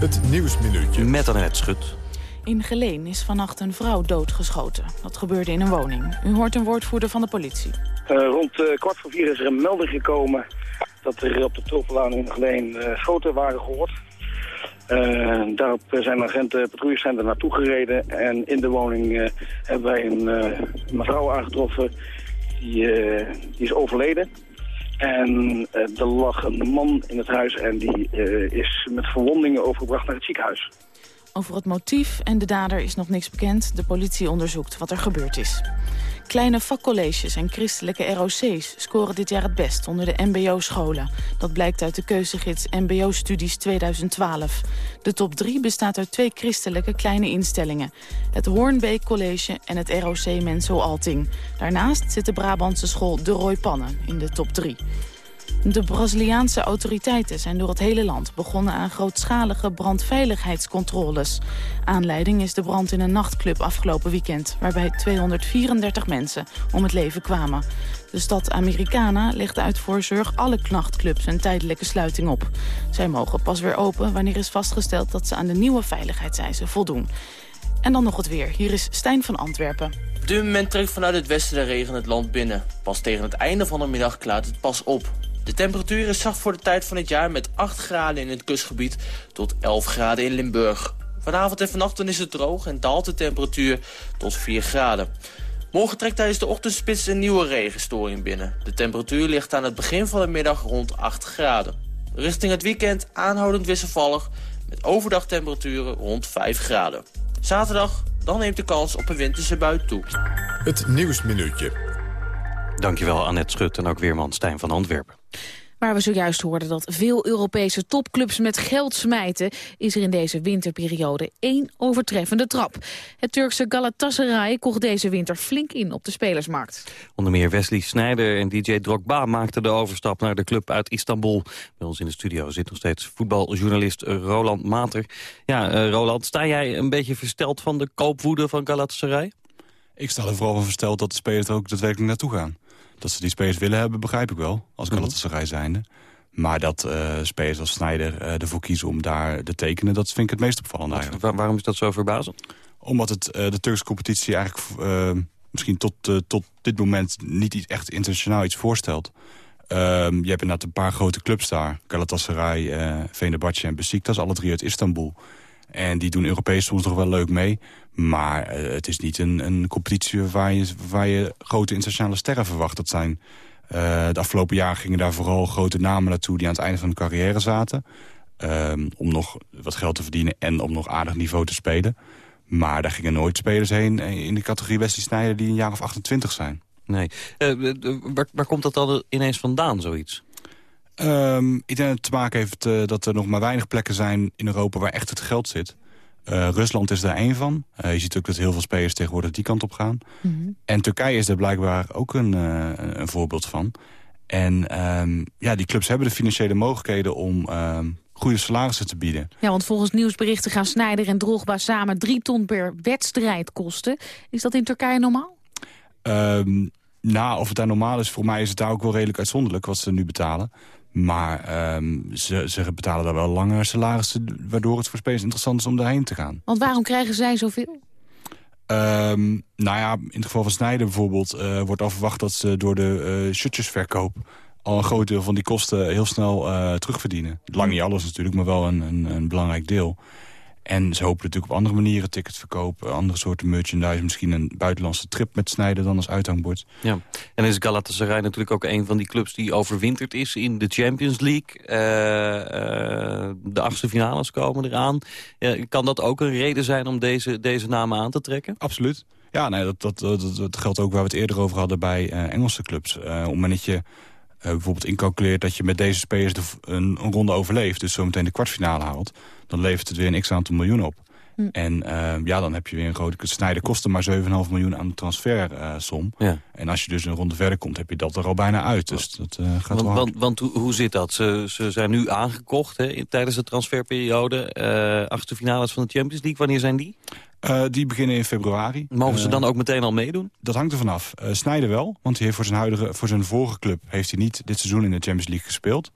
Het Nieuwsminuutje. Met Annette Schut. In Geleen is vannacht een vrouw doodgeschoten. Dat gebeurde in een woning. U hoort een woordvoerder van de politie. rond kwart voor vier is er een melding gekomen dat er op de Tulpenlaan in Geleen uh, schoten waren gehoord. Uh, daarop zijn agenten, patrouilles zijn er naartoe gereden. En in de woning uh, hebben wij een mevrouw aangetroffen. Die, die is overleden. En er lag een man in het huis en die is met verwondingen overgebracht naar het ziekenhuis. Over het motief en de dader is nog niks bekend. De politie onderzoekt wat er gebeurd is. Kleine vakcolleges en christelijke ROC's scoren dit jaar het best onder de mbo-scholen. Dat blijkt uit de keuzegids MBO-studies 2012. De top 3 bestaat uit twee christelijke kleine instellingen. Het Hoornbeek College en het ROC Menso Alting. Daarnaast zit de Brabantse school De Roy Pannen in de top 3. De Braziliaanse autoriteiten zijn door het hele land begonnen aan grootschalige brandveiligheidscontroles. Aanleiding is de brand in een nachtclub afgelopen weekend, waarbij 234 mensen om het leven kwamen. De stad Americana legt uit voorzorg alle nachtclubs een tijdelijke sluiting op. Zij mogen pas weer open wanneer is vastgesteld dat ze aan de nieuwe veiligheidseisen voldoen. En dan nog het weer. Hier is Stijn van Antwerpen. Op dit moment trekt vanuit het westen de regen het land binnen. Pas tegen het einde van de middag klaart het pas op. De temperatuur is zacht voor de tijd van het jaar met 8 graden in het kustgebied tot 11 graden in Limburg. Vanavond en vannacht is het droog en daalt de temperatuur tot 4 graden. Morgen trekt tijdens de ochtendspits een nieuwe regenstoring binnen. De temperatuur ligt aan het begin van de middag rond 8 graden. Richting het weekend aanhoudend wisselvallig met overdagtemperaturen rond 5 graden. Zaterdag, dan neemt de kans op een winterse bui toe. Het Nieuwsminuutje. Dankjewel Annette Schut en ook weerman Stijn van Antwerpen. Waar we zojuist hoorden dat veel Europese topclubs met geld smijten... is er in deze winterperiode één overtreffende trap. Het Turkse Galatasaray kocht deze winter flink in op de spelersmarkt. Onder meer Wesley Sneijder en DJ Drogba maakten de overstap naar de club uit Istanbul. Bij ons in de studio zit nog steeds voetbaljournalist Roland Mater. Ja, uh, Roland, sta jij een beetje versteld van de koopwoede van Galatasaray? Ik sta er vooral van versteld dat de spelers er ook daadwerkelijk naartoe gaan. Dat ze die spelers willen hebben, begrijp ik wel, als Mhm. Galatasaray zijnde. Maar dat eh, spelers als Sneijder eh, ervoor kiezen om daar te tekenen... dat vind ik het meest opvallend eigenlijk. Waar- waarom is dat zo verbazend? Omdat het, eh, de Turkse competitie eigenlijk misschien tot, tot dit moment... niet iets, echt internationaal iets voorstelt. Ehm, je hebt inderdaad een paar grote clubs daar. Galatasaray, eh Fenerbahce en Besiktas, alle drie uit Istanbul. En die doen Europees soms nog wel leuk mee. Maar eh, het is niet een, een competitie waar je, waar je grote internationale sterren verwacht. Dat zijn, eh, de afgelopen jaar gingen daar vooral grote namen naartoe... die aan het einde van hun carrière zaten. Ehm, om nog wat geld te verdienen en om nog aardig niveau te spelen. Maar daar gingen nooit spelers heen eh, in de categorie Wesley Sneijder... die een jaar of 28 zijn. Nee. Waar komt dat dan ineens vandaan, zoiets? Ehm, ik denk dat het te maken heeft eh, dat er nog maar weinig plekken zijn in Europa waar echt het geld zit. Eh, Rusland is daar één van. Eh, je ziet ook dat heel veel spelers tegenwoordig die kant op gaan. En Turkije is daar blijkbaar ook een, een voorbeeld van. En ehm, ja, die clubs hebben de financiële mogelijkheden om ehm, goede salarissen te bieden. Ja, want volgens nieuwsberichten gaan Snijder en Drogba samen drie ton per wedstrijd kosten. Is dat in Turkije normaal? Nou, of het daar normaal is, voor mij is het daar ook wel redelijk uitzonderlijk wat ze nu betalen. Maar ehm, ze, ze betalen daar wel lange salarissen, waardoor het voor spelers interessant is om daarheen te gaan. Want waarom krijgen zij zoveel? Ehm, nou ja, in het geval van Snijder bijvoorbeeld... eh, wordt al verwacht dat ze door de eh shirtjesverkoop... al een groot deel van die kosten heel snel eh, terugverdienen. Lang niet alles natuurlijk, maar wel een, een, een belangrijk deel. En ze hopen natuurlijk op andere manieren tickets verkopen... andere soorten merchandise, misschien een buitenlandse trip met Snijder dan als uithangbord. Ja. En is Galatasaray natuurlijk ook een van die clubs die overwinterd is in de Champions League. Eh, de achtste finales komen eraan. Kan dat ook een reden zijn om deze, deze namen aan te trekken? Absoluut. Ja, nee, dat, dat, dat, dat geldt ook waar we het eerder over hadden bij eh, Engelse clubs. Op het moment dat je bijvoorbeeld incalculeert dat je met deze spelers de, een, een ronde overleeft... dus zometeen de kwartfinale haalt, dan levert het weer een x-aantal miljoen op. Hm. En eh, ja, dan heb je weer een grote... Snijden kosten maar 7,5 miljoen aan de transfersom. Ja. En als je dus een ronde verder komt, heb je dat er al bijna uit. Dus dat eh, gaat Want, wel hard. want, want hoe, hoe zit dat? Ze, ze zijn nu aangekocht hè, tijdens de transferperiode. Eh achtste finales van de Champions League, wanneer zijn die? Eh, die beginnen in februari. Mogen ze dan ook meteen al meedoen? Dat hangt er vanaf. Uh, Snijder wel, want hij heeft voor zijn, huidige, voor zijn vorige club... heeft hij niet dit seizoen in de Champions League gespeeld.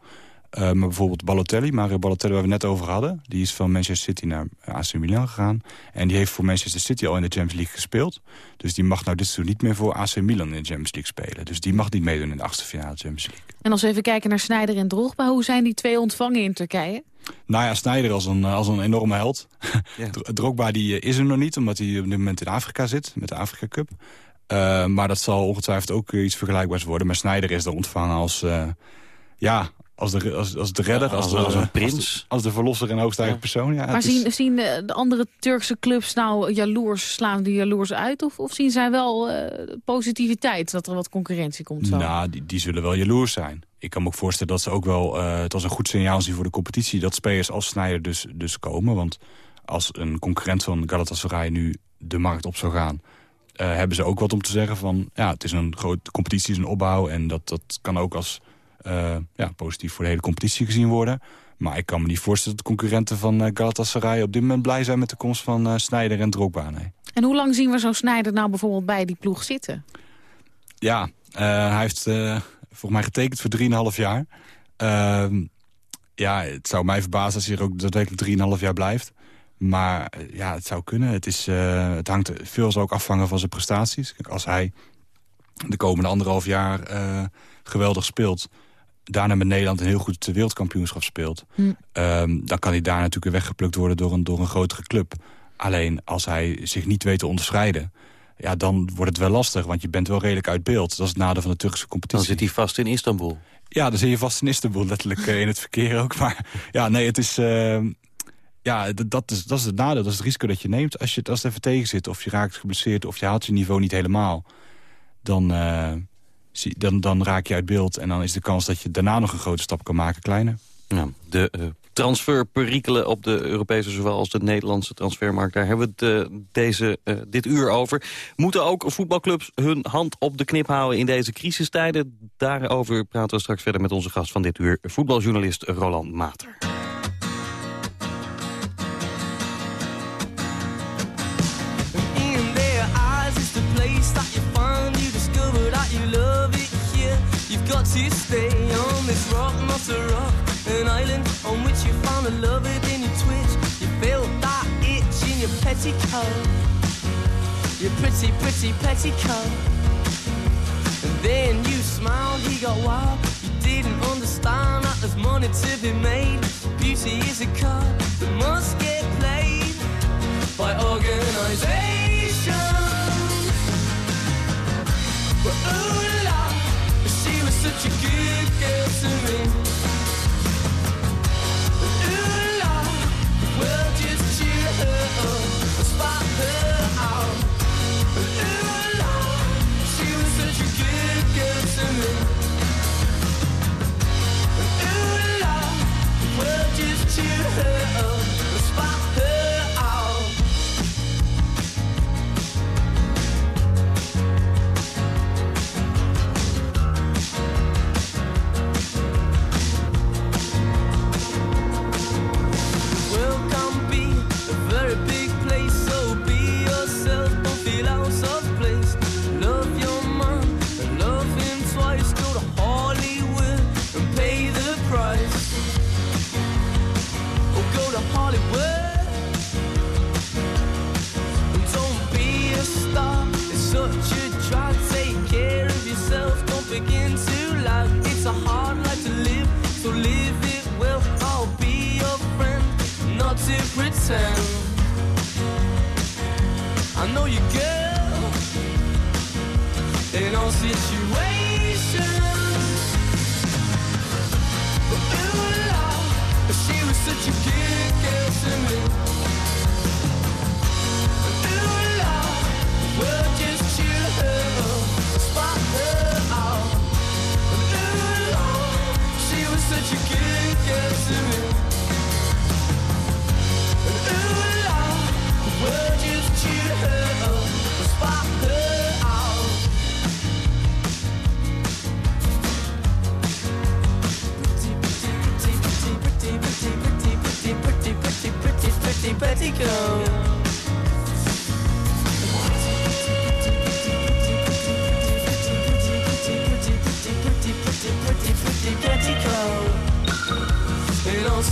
Uh, maar bijvoorbeeld Balotelli, Mario Balotelli waar we het net over hadden... die is van Manchester City naar AC Milan gegaan. En die heeft voor Manchester City al in de Champions League gespeeld. Dus die mag nou dit seizoen niet meer voor AC Milan in de Champions League spelen. Dus die mag niet meedoen in de achtste finale Champions League. En als we even kijken naar Snijder en Drogba, hoe zijn die twee ontvangen in Turkije? Nou ja, Snijder als een, als een enorme held. Ja. Drogba die is er nog niet, omdat hij op dit moment in Afrika zit... met de Afrika Cup. Uh, maar dat zal ongetwijfeld ook iets vergelijkbaars worden. Maar Snijder is er ontvangen als... Uh, ja, als de, als, als de redder, als, de, als een prins. Als de, als de verlosser en hoogste eigen persoon. Ja, maar zien, is, zien de, de andere Turkse clubs nou jaloers, slaan die jaloers uit? Of, of zien zij wel uh, positiviteit, dat er wat concurrentie komt? Zo? Nou, die, die zullen wel jaloers zijn. Ik kan me ook voorstellen dat ze ook wel uh, het als een goed signaal zien voor de competitie... dat spelers als Snijder dus, dus komen. Want als een concurrent van Galatasaray nu de markt op zou gaan... Uh, hebben ze ook wat om te zeggen van... ja, het is een grote competitie, is een opbouw... en dat, dat kan ook als eh, ja, positief voor de hele competitie gezien worden. Maar ik kan me niet voorstellen dat de concurrenten van uh, Galatasaray... op dit moment blij zijn met de komst van uh, Snijder en Drogba. Nee. En hoe lang zien we zo'n Snijder nou bijvoorbeeld bij die ploeg zitten? Ja, hij heeft volgens mij getekend voor 3,5 jaar. Ehm, ja, het zou mij verbazen als hij er ook daadwerkelijk 3,5 jaar blijft. Maar ja, het zou kunnen. Het, is, het hangt veel zal ook afhangen van zijn prestaties. Als hij de komende anderhalf jaar geweldig speelt daarna met Nederland een heel goed wereldkampioenschap speelt... Hm. Ehm, dan kan hij daar natuurlijk weggeplukt worden door een, door een grotere club. Alleen als hij zich niet weet te onderscheiden... Ja, dan wordt het wel lastig, want je bent wel redelijk uit beeld. Dat is het nadeel van de Turkse competitie. Dan zit hij vast in Istanbul. Ja, dan zit je vast in Istanbul, letterlijk eh, in het verkeer ook. Maar ja, nee, het is... Uh, ja, dat is, dat is het nadeel, dat is het risico dat je neemt. Als, je, als het even tegen zit, of je raakt geblesseerd... of je haalt je niveau niet helemaal... dan, uh, dan, dan raak je uit beeld. En dan is de kans dat je daarna nog een grote stap kan maken kleiner. Ja, de uh, transferperikelen op de Europese zowel als de Nederlandse transfermarkt. Daar hebben we het uh, deze, uh, dit uur over. Moeten ook voetbalclubs hun hand op de knip houden in deze crisistijden? Daarover praten we straks verder met onze gast van dit uur, voetbaljournalist Roland Mater. Got to stay on this rock, not a rock, an island on which you found a lover, then you twitch. You feel that itch in your petticoat, your pretty, pretty petticoat. And then you smiled, he got wild. You didn't understand that there's money to be made. Beauty is a card that must get played by organization. But ooh, that you give, give to me.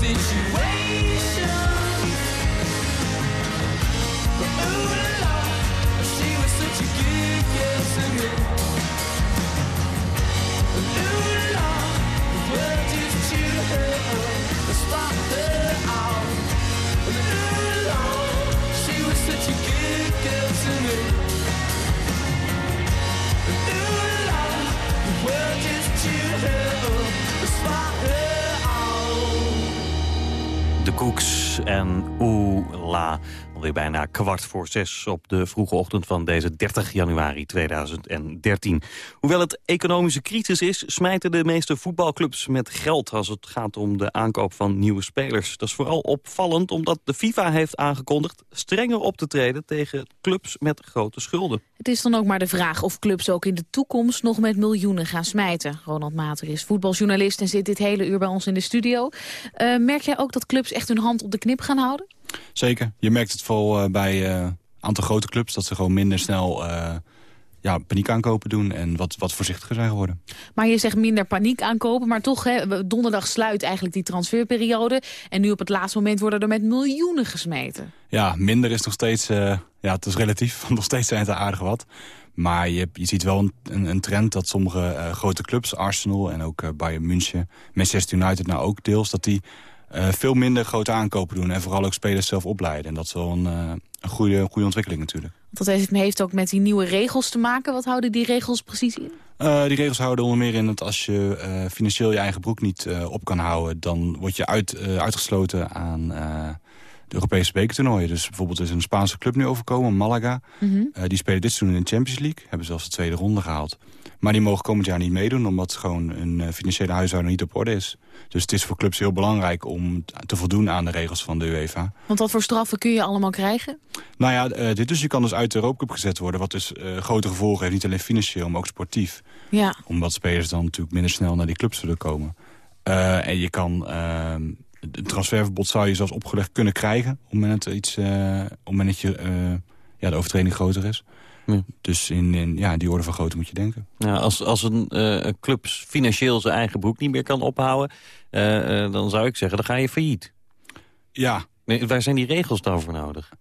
In all Bijna kwart voor zes op de vroege ochtend van deze 30 januari 2013. Hoewel het economische crisis is, smijten de meeste voetbalclubs met geld... als het gaat om de aankoop van nieuwe spelers. Dat is vooral opvallend omdat de FIFA heeft aangekondigd... strenger op te treden tegen clubs met grote schulden. Het is dan ook maar de vraag of clubs ook in de toekomst nog met miljoenen gaan smijten. Ronald Mater is voetbaljournalist en zit dit hele uur bij ons in de studio. Uh, merk jij ook dat clubs echt hun hand op de knip gaan houden? Zeker. Je merkt het vooral uh, bij een uh, aantal grote clubs... dat ze gewoon minder snel ja, paniek aankopen doen en wat, wat voorzichtiger zijn geworden. Maar je zegt minder paniek aankopen, maar toch, hè, donderdag sluit eigenlijk die transferperiode. En nu op het laatste moment worden er met miljoenen gesmeten. Ja, minder is nog steeds, uh, ja, het is relatief, nog steeds zijn het aardig wat. Maar je, je ziet wel een, een, een trend dat sommige uh, grote clubs, Arsenal en ook uh, Bayern München, Manchester United nou ook deels, dat die uh, veel minder grote aankopen doen. En vooral ook spelers zelf opleiden. En dat is wel een, uh, een goede, goede ontwikkeling natuurlijk. Dat heeft ook met die nieuwe regels te maken. Wat houden die regels precies in? Uh, die regels houden onder meer in dat als je financieel je eigen broek niet op kan houden... dan word je uit, uitgesloten aan de Europese bekertoernooien. Dus bijvoorbeeld is een Spaanse club nu overkomen, Malaga. Mm -hmm. die spelen dit seizoen in de Champions League. Hebben zelfs de tweede ronde gehaald. Maar die mogen komend jaar niet meedoen... omdat gewoon een financiële huishouden niet op orde is. Dus het is voor clubs heel belangrijk om te voldoen aan de regels van de UEFA. Want wat voor straffen kun je allemaal krijgen? Nou ja, uh, dit dus, je kan dus uit de Europacup gezet worden... wat dus uh, grote gevolgen heeft, niet alleen financieel, maar ook sportief. Ja. Omdat spelers dan natuurlijk minder snel naar die clubs zullen komen. Uh, en je kan... een transferverbod zou je zelfs opgelegd kunnen krijgen... op het moment, iets, op het moment dat je, ja, de overtreding groter is. Ja. Dus in, in, ja, die orde van grootte moet je denken. Ja, als, als een uh, club financieel zijn eigen broek niet meer kan ophouden... Uh, uh, dan zou ik zeggen, dan ga je failliet. Ja. Nee, waar zijn die regels dan voor nodig?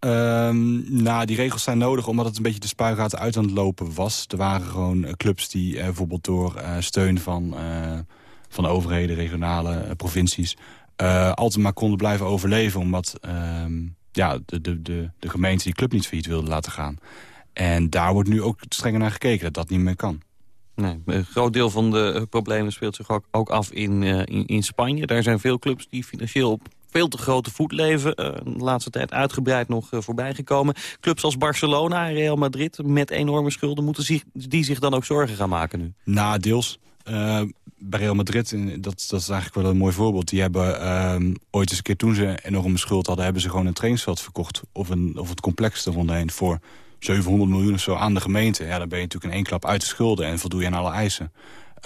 Um, nou, die regels zijn nodig omdat het een beetje de spuigaten uit aan het lopen was. Er waren gewoon clubs die bijvoorbeeld door steun van, van overheden, regionale provincies... altijd maar konden blijven overleven omdat ehm, ja, de, de, de, de gemeente die club niet failliet wilde laten gaan. En daar wordt nu ook strenger naar gekeken dat dat niet meer kan. Nee, een groot deel van de problemen speelt zich ook, ook af in, uh, in, in, Spanje. Daar zijn veel clubs die financieel op veel te grote voet leven. Uh, de laatste tijd uitgebreid nog uh, voorbij gekomen. Clubs als Barcelona en Real Madrid met enorme schulden... moeten zich, die zich dan ook zorgen gaan maken nu? Nou, deels. bij Real Madrid, dat, dat is eigenlijk wel een mooi voorbeeld. Die hebben uh, ooit eens een keer toen ze enorme schuld hadden... hebben ze gewoon een trainingsveld verkocht. Of, een, of het complex eromheen voor 700 miljoen of zo aan de gemeente. Ja, dan ben je natuurlijk in één klap uit de schulden en voldoe je aan alle eisen.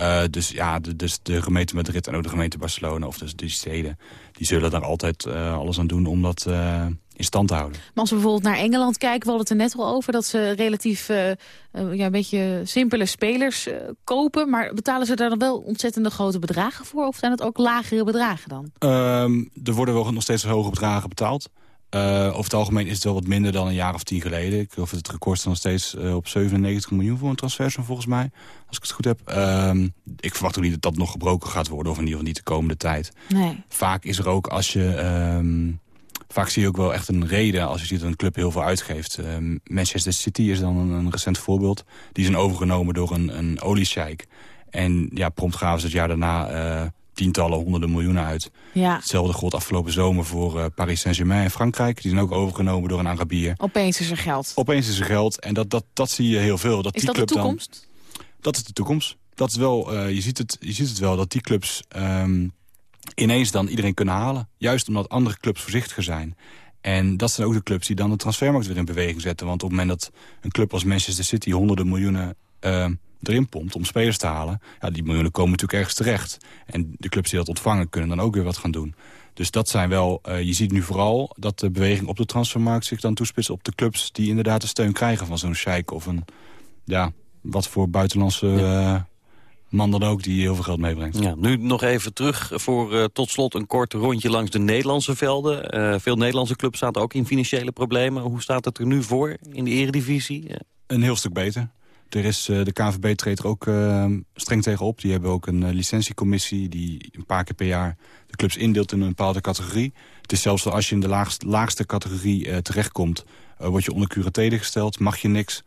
Uh, dus ja, de, dus de gemeente Madrid en ook de gemeente Barcelona, of dus die steden... die zullen daar altijd uh, alles aan doen om dat uh, in stand te houden. Maar als we bijvoorbeeld naar Engeland kijken, we hadden het er net al over... dat ze relatief ja, een beetje simpele spelers kopen... maar betalen ze daar dan wel ontzettende grote bedragen voor? Of zijn het ook lagere bedragen dan? Ehm, er worden wel nog steeds hoge bedragen betaald. Uh, over het algemeen is het wel wat minder dan een jaar of tien geleden. Ik geloof dat het record staat nog steeds uh, op 97 miljoen voor een transfer, volgens mij. Als ik het goed heb. Uh, ik verwacht ook niet dat dat nog gebroken gaat worden. Of in ieder geval niet de komende tijd. Nee. Vaak is er ook als je... Um, vaak zie je ook wel echt een reden als je ziet dat een club heel veel uitgeeft. Uh, Manchester City is dan een, een, recent voorbeeld. Die zijn overgenomen door een, een oliesjeik. En ja, prompt gaven ze het jaar daarna uh, tientallen, honderden miljoenen uit. Ja. Hetzelfde gold afgelopen zomer voor uh, Paris Saint-Germain in Frankrijk. Die zijn ook overgenomen door een Arabier. Opeens is er geld. Opeens is er geld. En dat, dat, dat zie je heel veel. Dat is die dat club de toekomst? Dan, dat is de toekomst. Dat is wel, uh, je, ziet het, je ziet het wel dat die clubs um, ineens dan iedereen kunnen halen. Juist omdat andere clubs voorzichtiger zijn. En dat zijn ook de clubs die dan de transfermarkt weer in beweging zetten. Want op het moment dat een club als Manchester City honderden miljoenen... Uh, erin pompt om spelers te halen... Ja, die miljoenen komen natuurlijk ergens terecht. En de clubs die dat ontvangen kunnen dan ook weer wat gaan doen. Dus dat zijn wel, uh, je ziet nu vooral dat de beweging op de transfermarkt... zich dan toespitst op de clubs die inderdaad de steun krijgen... van zo'n sheik of een, ja, wat voor buitenlandse... Ja. Uh, man dan ook die heel veel geld meebrengt. Ja, nu nog even terug voor uh, tot slot een kort rondje langs de Nederlandse velden. Veel Nederlandse clubs zaten ook in financiële problemen. Hoe staat het er nu voor in de eredivisie? Een heel stuk beter. Er is, uh, de KNVB treedt er ook uh, streng tegenop. Die hebben ook een uh, licentiecommissie die een paar keer per jaar de clubs indeelt in een bepaalde categorie. Het is zelfs zo als je in de laagst, laagste categorie terechtkomt, word je onder curatele gesteld, mag je niks.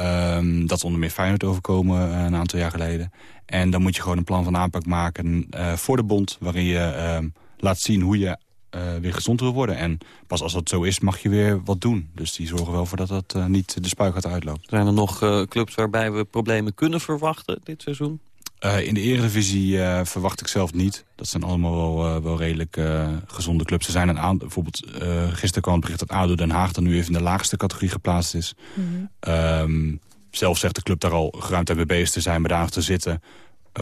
Um, dat is onder meer Feyenoord overkomen een aantal jaar geleden. En dan moet je gewoon een plan van aanpak maken voor de bond, waarin je laat zien hoe je eh, weer gezond wil worden. En pas als dat zo is, mag je weer wat doen. Dus die zorgen wel voor dat dat uh, niet de spuigaat uitloopt. Zijn er nog uh, clubs waarbij we problemen kunnen verwachten dit seizoen? in de Eredivisie verwacht ik zelf niet. Dat zijn allemaal wel, wel redelijk gezonde clubs. Er zijn een aantal, bijvoorbeeld gisteren kwam het bericht dat ADO Den Haag... dan nu even in de laagste categorie geplaatst is. Mm -hmm. zelf zegt de club daar al geruimd mee bezig te zijn... maar daar te zitten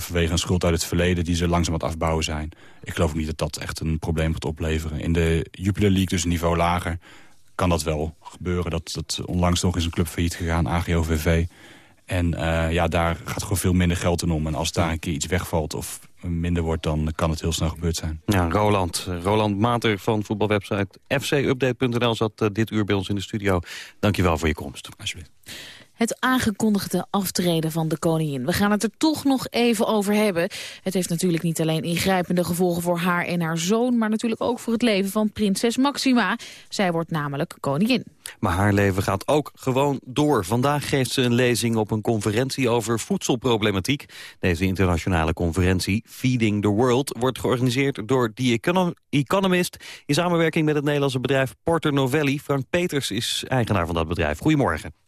vanwege een schuld uit het verleden die ze langzaam aan het afbouwen zijn. Ik geloof niet dat dat echt een probleem gaat opleveren. In de Jupiler League, dus een niveau lager, kan dat wel gebeuren. Dat, dat onlangs nog is een club failliet gegaan, AGOVV. En uh, ja, daar gaat gewoon veel minder geld in om. En als daar een keer iets wegvalt of minder wordt, dan kan het heel snel gebeurd zijn. Ja, Roland. Roland Mater van voetbalwebsite fcupdate.nl zat uh, dit uur bij ons in de studio. Dankjewel voor je komst. Alsjeblieft het aangekondigde aftreden van de koningin. We gaan het er toch nog even over hebben. Het heeft natuurlijk niet alleen ingrijpende gevolgen voor haar en haar zoon... maar natuurlijk ook voor het leven van prinses Maxima. Zij wordt namelijk koningin. Maar haar leven gaat ook gewoon door. Vandaag geeft ze een lezing op een conferentie over voedselproblematiek. Deze internationale conferentie, Feeding the World... wordt georganiseerd door The Economist... in samenwerking met het Nederlandse bedrijf Porter Novelli. Frank Peters is eigenaar van dat bedrijf. Goedemorgen.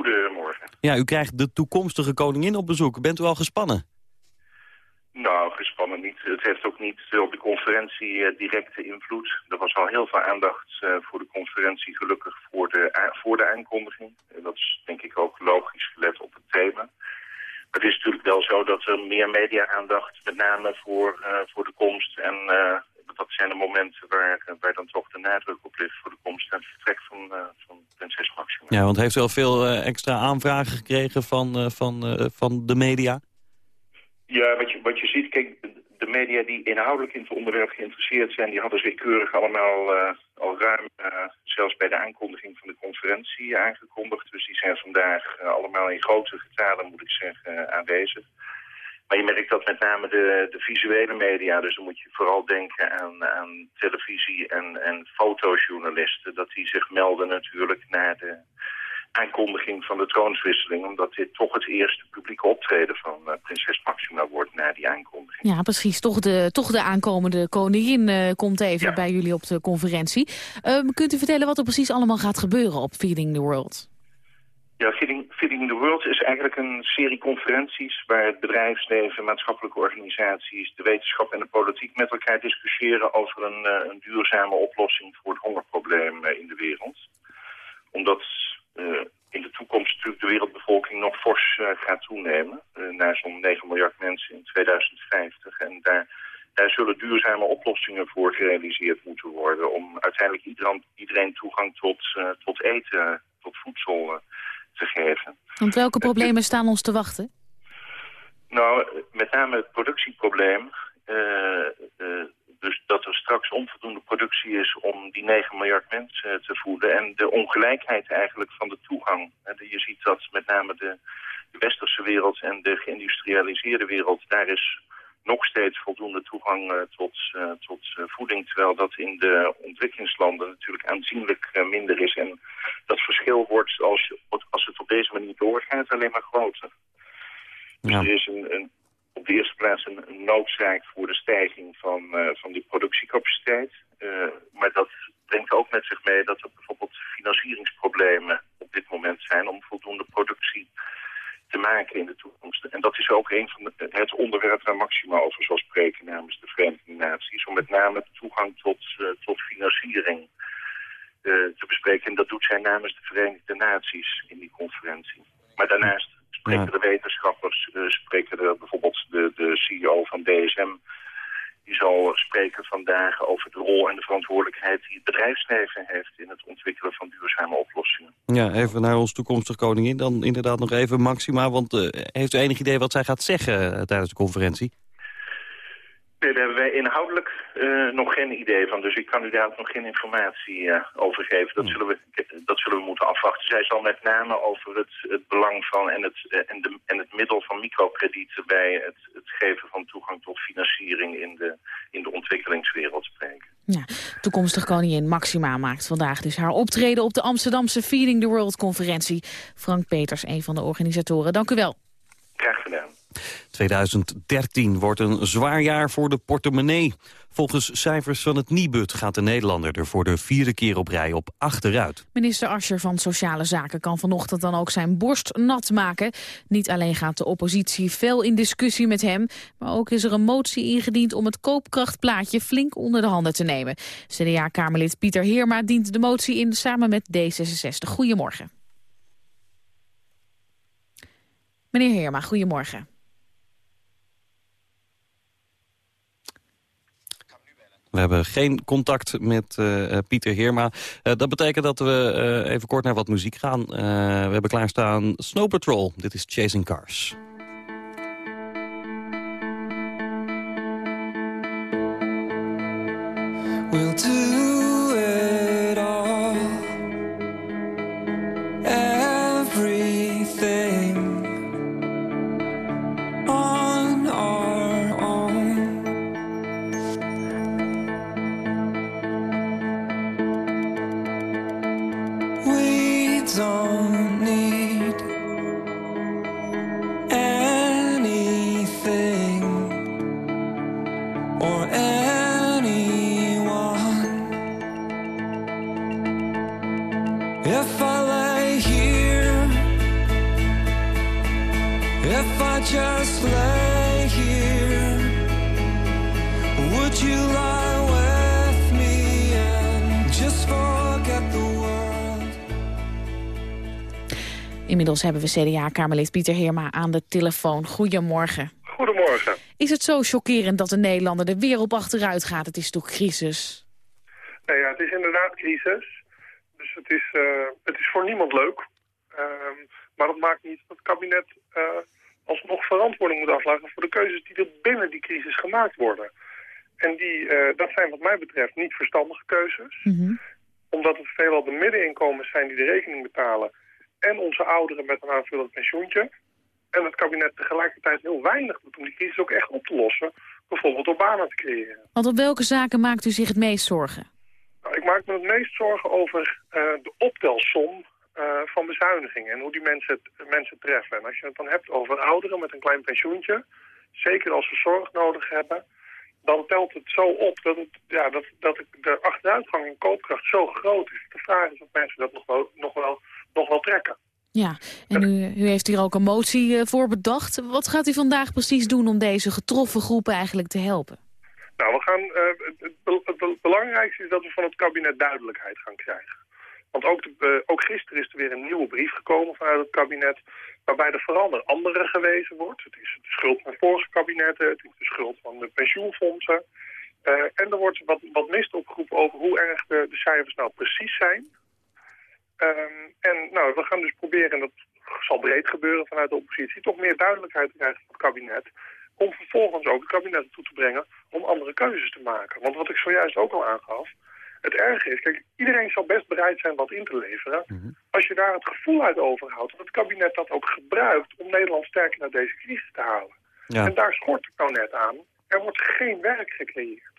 Goedemorgen. Ja, u krijgt de toekomstige koningin op bezoek. Bent u al gespannen? Nou, gespannen niet. Het heeft ook niet op de conferentie uh, directe invloed. Er was al heel veel aandacht uh, voor de conferentie, gelukkig voor de, voor de aankondiging. En dat is denk ik ook logisch gelet op het thema. Maar het is natuurlijk wel zo dat er meer media-aandacht, met name voor, uh, voor de komst en dat zijn de momenten waar, waar dan toch de nadruk op ligt voor de komst en het vertrek van, uh, van prinses Maxima. Ja, want heeft u al veel uh, extra aanvragen gekregen van, uh, van, van de media? Ja, wat je, wat je ziet, kijk, de media die inhoudelijk in het onderwerp geïnteresseerd zijn, die hadden zich keurig allemaal al ruim, zelfs bij de aankondiging van de conferentie aangekondigd. Dus die zijn vandaag allemaal in grote getalen, moet ik zeggen, aanwezig. Maar je merkt dat met name de, de visuele media, dus dan moet je vooral denken aan, aan televisie en, en fotojournalisten, dat die zich melden natuurlijk naar de aankondiging van de troonswisseling, omdat dit toch het eerste publieke optreden van uh, prinses Maxima wordt na die aankondiging. Ja, precies. Toch de, toch de aankomende koningin uh, komt even ja. bij jullie op de conferentie. Uh, kunt u vertellen wat er precies allemaal gaat gebeuren op Feeding the World? Ja, Feeding, the World is eigenlijk een serie conferenties... waar het bedrijfsleven, maatschappelijke organisaties... de wetenschap en de politiek met elkaar discussiëren... over een, uh, een duurzame oplossing voor het hongerprobleem uh, in de wereld. Omdat uh, in de toekomst natuurlijk de wereldbevolking nog fors gaat toenemen... naar zo'n 9 miljard mensen in 2050. En daar, daar zullen duurzame oplossingen voor gerealiseerd moeten worden... om uiteindelijk iedereen, iedereen toegang tot, tot eten, tot voedsel Want welke problemen staan ons te wachten? Nou, met name het productieprobleem. Uh, uh, dus dat er straks onvoldoende productie is om die 9 miljard mensen te voeden. En de ongelijkheid eigenlijk van de toegang. Je ziet dat met name de, de westerse wereld en de geïndustrialiseerde wereld... daar is nog steeds voldoende toegang uh, tot, uh, tot uh, voeding. Terwijl dat in de ontwikkelingslanden natuurlijk aanzienlijk minder is. En dat verschil wordt, als, als het op deze manier doorgaat, alleen maar groter. Dus er is een, een, op de eerste plaats een, een noodzaak voor de stijging van, van die productiecapaciteit. maar dat brengt ook met zich mee dat er bijvoorbeeld financieringsproblemen op dit moment zijn om voldoende productie te maken in de toekomst. En dat is ook een van de, het onderwerp waar Maxima over zal spreken namens de Verenigde Naties. Om met name toegang tot, uh, tot financiering uh, te bespreken. En dat doet zij namens de Verenigde Naties in die conferentie. Maar daarnaast spreken ja. de wetenschappers, uh, spreken er bijvoorbeeld de, de CEO van DSM die zal spreken vandaag over de rol en de verantwoordelijkheid die het bedrijfsleven heeft in het ontwikkelen. Ja, even naar ons toekomstige koningin. Dan inderdaad nog even Maxima, want uh, heeft u enig idee wat zij gaat zeggen uh, tijdens de conferentie? Nee, daar hebben wij inhoudelijk uh, nog geen idee van. Dus ik kan u daar nog geen informatie uh, over geven. Dat, zullen we, dat zullen we moeten afwachten. Zij zal met name over het, het belang van en het, uh, en, de, en het middel van microkredieten... bij het, het geven van toegang tot financiering in de, in de ontwikkelingswereld spreken. Ja, toekomstig koningin Maxima maakt vandaag dus haar optreden... op de Amsterdamse Feeding the World conferentie. Frank Peters, een van de organisatoren. Dank u wel. Graag gedaan. 2013 wordt een zwaar jaar voor de portemonnee. Volgens cijfers van het Nibud gaat de Nederlander er voor de vierde keer op rij op achteruit. Minister Ascher van Sociale Zaken kan vanochtend dan ook zijn borst nat maken. Niet alleen gaat de oppositie fel in discussie met hem... maar ook is er een motie ingediend om het koopkrachtplaatje flink onder de handen te nemen. CDA-kamerlid Pieter Heerma dient de motie in samen met D66. Goedemorgen. Meneer Heerma, goedemorgen. We hebben geen contact met uh, Pieter Heerma. Uh, dat betekent dat we even kort naar wat muziek gaan. we hebben klaarstaan Snow Patrol. Dit is Chasing Cars. We'll do Inmiddels hebben we CDA-kamerlid Pieter Heerma aan de telefoon. Goedemorgen. Goedemorgen. Is het zo chockerend dat de Nederlander er weer op achteruit gaat? Het is toch crisis? Nou ja, het is inderdaad crisis. Dus het is, eh, het is voor niemand leuk. Ehm, maar dat maakt niet dat het kabinet eh, alsnog verantwoording moet afleggen voor de keuzes die er binnen die crisis gemaakt worden. En die, eh, dat zijn wat mij betreft niet verstandige keuzes. Omdat het veelal de middeninkomens zijn die de rekening betalen. En onze ouderen met een aanvullend pensioentje. En het kabinet tegelijkertijd heel weinig doet om die crisis ook echt op te lossen. Bijvoorbeeld door banen te creëren. Want op welke zaken maakt u zich het meest zorgen? Nou, ik maak me het meest zorgen over eh, de optelsom eh, van bezuinigingen en hoe die mensen, mensen treffen. En als je het dan hebt over ouderen met een klein pensioentje, zeker als ze zorg nodig hebben, dan telt het zo op dat, het, ja, dat, dat de achteruitgang in koopkracht zo groot is. De vraag is of mensen dat nog wel, nog wel, trekken. Ja, en u, u heeft hier ook een motie eh, voor bedacht. Wat gaat u vandaag precies doen om deze getroffen groepen eigenlijk te helpen? Nou, we gaan, eh, het, belangrijkste is dat we van het kabinet duidelijkheid gaan krijgen. Want ook, de, eh, ook gisteren is er weer een nieuwe brief gekomen vanuit het kabinet... waarbij er vooral naar anderen gewezen wordt. Het is de schuld van vorige kabinetten, het is de schuld van de pensioenfondsen. En er wordt wat, wat mist opgeroepen over hoe erg de, de cijfers nou precies zijn. Ehm, en nou, we gaan dus proberen, en dat zal breed gebeuren vanuit de oppositie... toch meer duidelijkheid te krijgen van het kabinet om vervolgens ook het kabinet toe te brengen om andere keuzes te maken. Want wat ik zojuist ook al aangaf, het erge is, kijk, iedereen zal best bereid zijn wat in te leveren. Als je daar het gevoel uit overhoudt dat het kabinet dat ook gebruikt om Nederland sterker naar deze crisis te halen. Ja. En daar schort het nou net aan. Er wordt geen werk gecreëerd.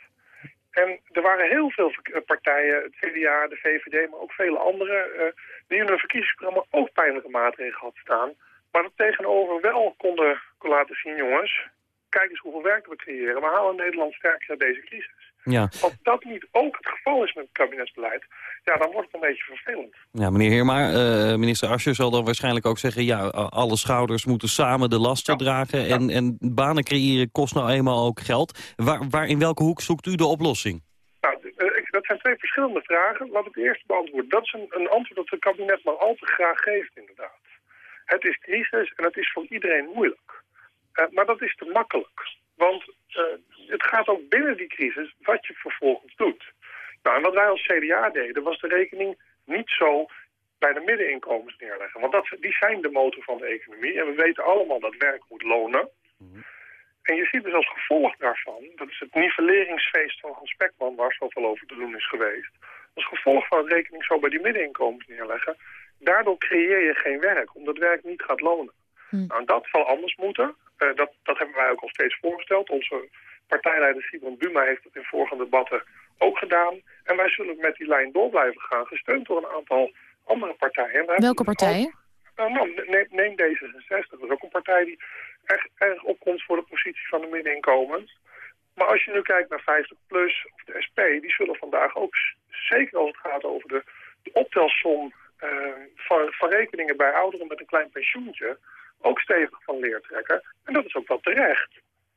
En er waren heel veel eh, partijen, het CDA, de VVD, maar ook vele anderen, eh, die in hun verkiezingsprogramma ook pijnlijke maatregelen had staan. Maar dat tegenover wel konden laten zien, jongens, kijk eens hoeveel werk we creëren. We halen Nederland sterker uit deze crisis. Ja. Als dat niet ook het geval is met het kabinetsbeleid, ja, dan wordt het een beetje vervelend. Ja, meneer Heerma, eh, minister Ascher zal dan waarschijnlijk ook zeggen... ja, alle schouders moeten samen de lasten dragen... En, en banen creëren kost nou eenmaal ook geld. Waar, waar, in welke hoek zoekt u de oplossing? Nou, eh, ik- dat zijn twee verschillende vragen. Laat ik de eerste beantwoorden. Dat is een, een antwoord dat het kabinet maar al te graag geeft, inderdaad. Het is crisis en het is voor iedereen moeilijk. Eh, maar dat is te makkelijk. Want het gaat ook binnen die crisis wat je vervolgens doet. Nou, en wat wij als CDA deden, was de rekening niet zo bij de middeninkomens neerleggen. Want dat, die zijn de motor van de economie. En we weten allemaal dat werk moet lonen. En je ziet dus als gevolg daarvan, dat is het nivelleringsfeest van Hans Spekman, waar zoveel over te doen is geweest. Als gevolg van het rekening zo bij die middeninkomens neerleggen, daardoor creëer je geen werk, omdat werk niet gaat lonen. Nou, en dat zal anders moeten. Eh, dat, dat hebben wij ook al steeds voorgesteld. Onze partijleider Simon Buma heeft het in vorige debatten ook gedaan. En wij zullen met die lijn door blijven gaan, gesteund door een aantal andere partijen. Welke partijen? Nou, nou, ne- neem D66. Dat is ook een partij die echt erg opkomt voor de positie van de middeninkomens. Maar als je nu kijkt naar 50PLUS of de SP... die zullen vandaag ook, zeker als het gaat over de, de optelsom... eh, van, van rekeningen bij ouderen met een klein pensioentje... ook stevig van leer trekken. En dat is ook wel terecht.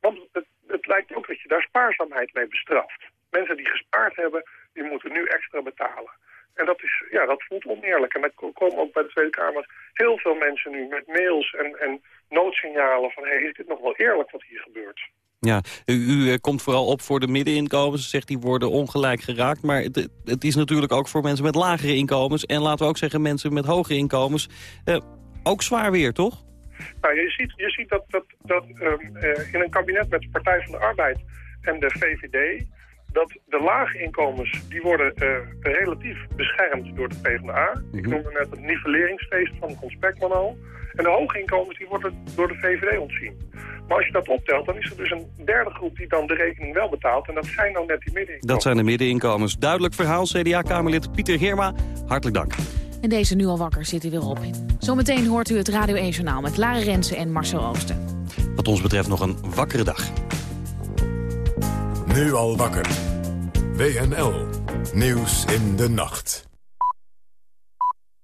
Want het, lijkt ook dat je daar spaarzaamheid mee bestraft. Mensen die gespaard hebben, die moeten nu extra betalen. En dat, is, ja, dat voelt oneerlijk. En ko- komen ook bij de Tweede Kamer heel veel mensen nu met mails en, en noodsignalen van... hey, is dit nog wel eerlijk wat hier gebeurt? Ja, u, eh, komt vooral op voor de middeninkomens. Zegt die worden ongelijk geraakt. Maar het, is natuurlijk ook voor mensen met lagere inkomens. En laten we ook zeggen mensen met hogere inkomens. eh, ook zwaar weer, toch? Nou, je ziet, je ziet dat, dat, dat ehm, eh, in een kabinet met de Partij van de Arbeid en de VVD... dat de lage inkomens die worden eh, relatief beschermd door de PvdA. Ik noemde net het nivelleringsfeest van Hans Spekman al. En de hoge inkomens die worden door de VVD ontzien. Maar als je dat optelt, dan is er dus een derde groep die dan de rekening wel betaalt. En dat zijn nou net die middeninkomens. Dat zijn de middeninkomens. Duidelijk verhaal, CDA-Kamerlid Pieter Heerma. Hartelijk dank. En deze nu al wakker zit hij weer op. Zometeen hoort u het Radio 1 Journaal met Lara Rensen en Marcel Oosten. Wat ons betreft nog een wakkere dag. Nu al wakker. WNL. Nieuws in de nacht.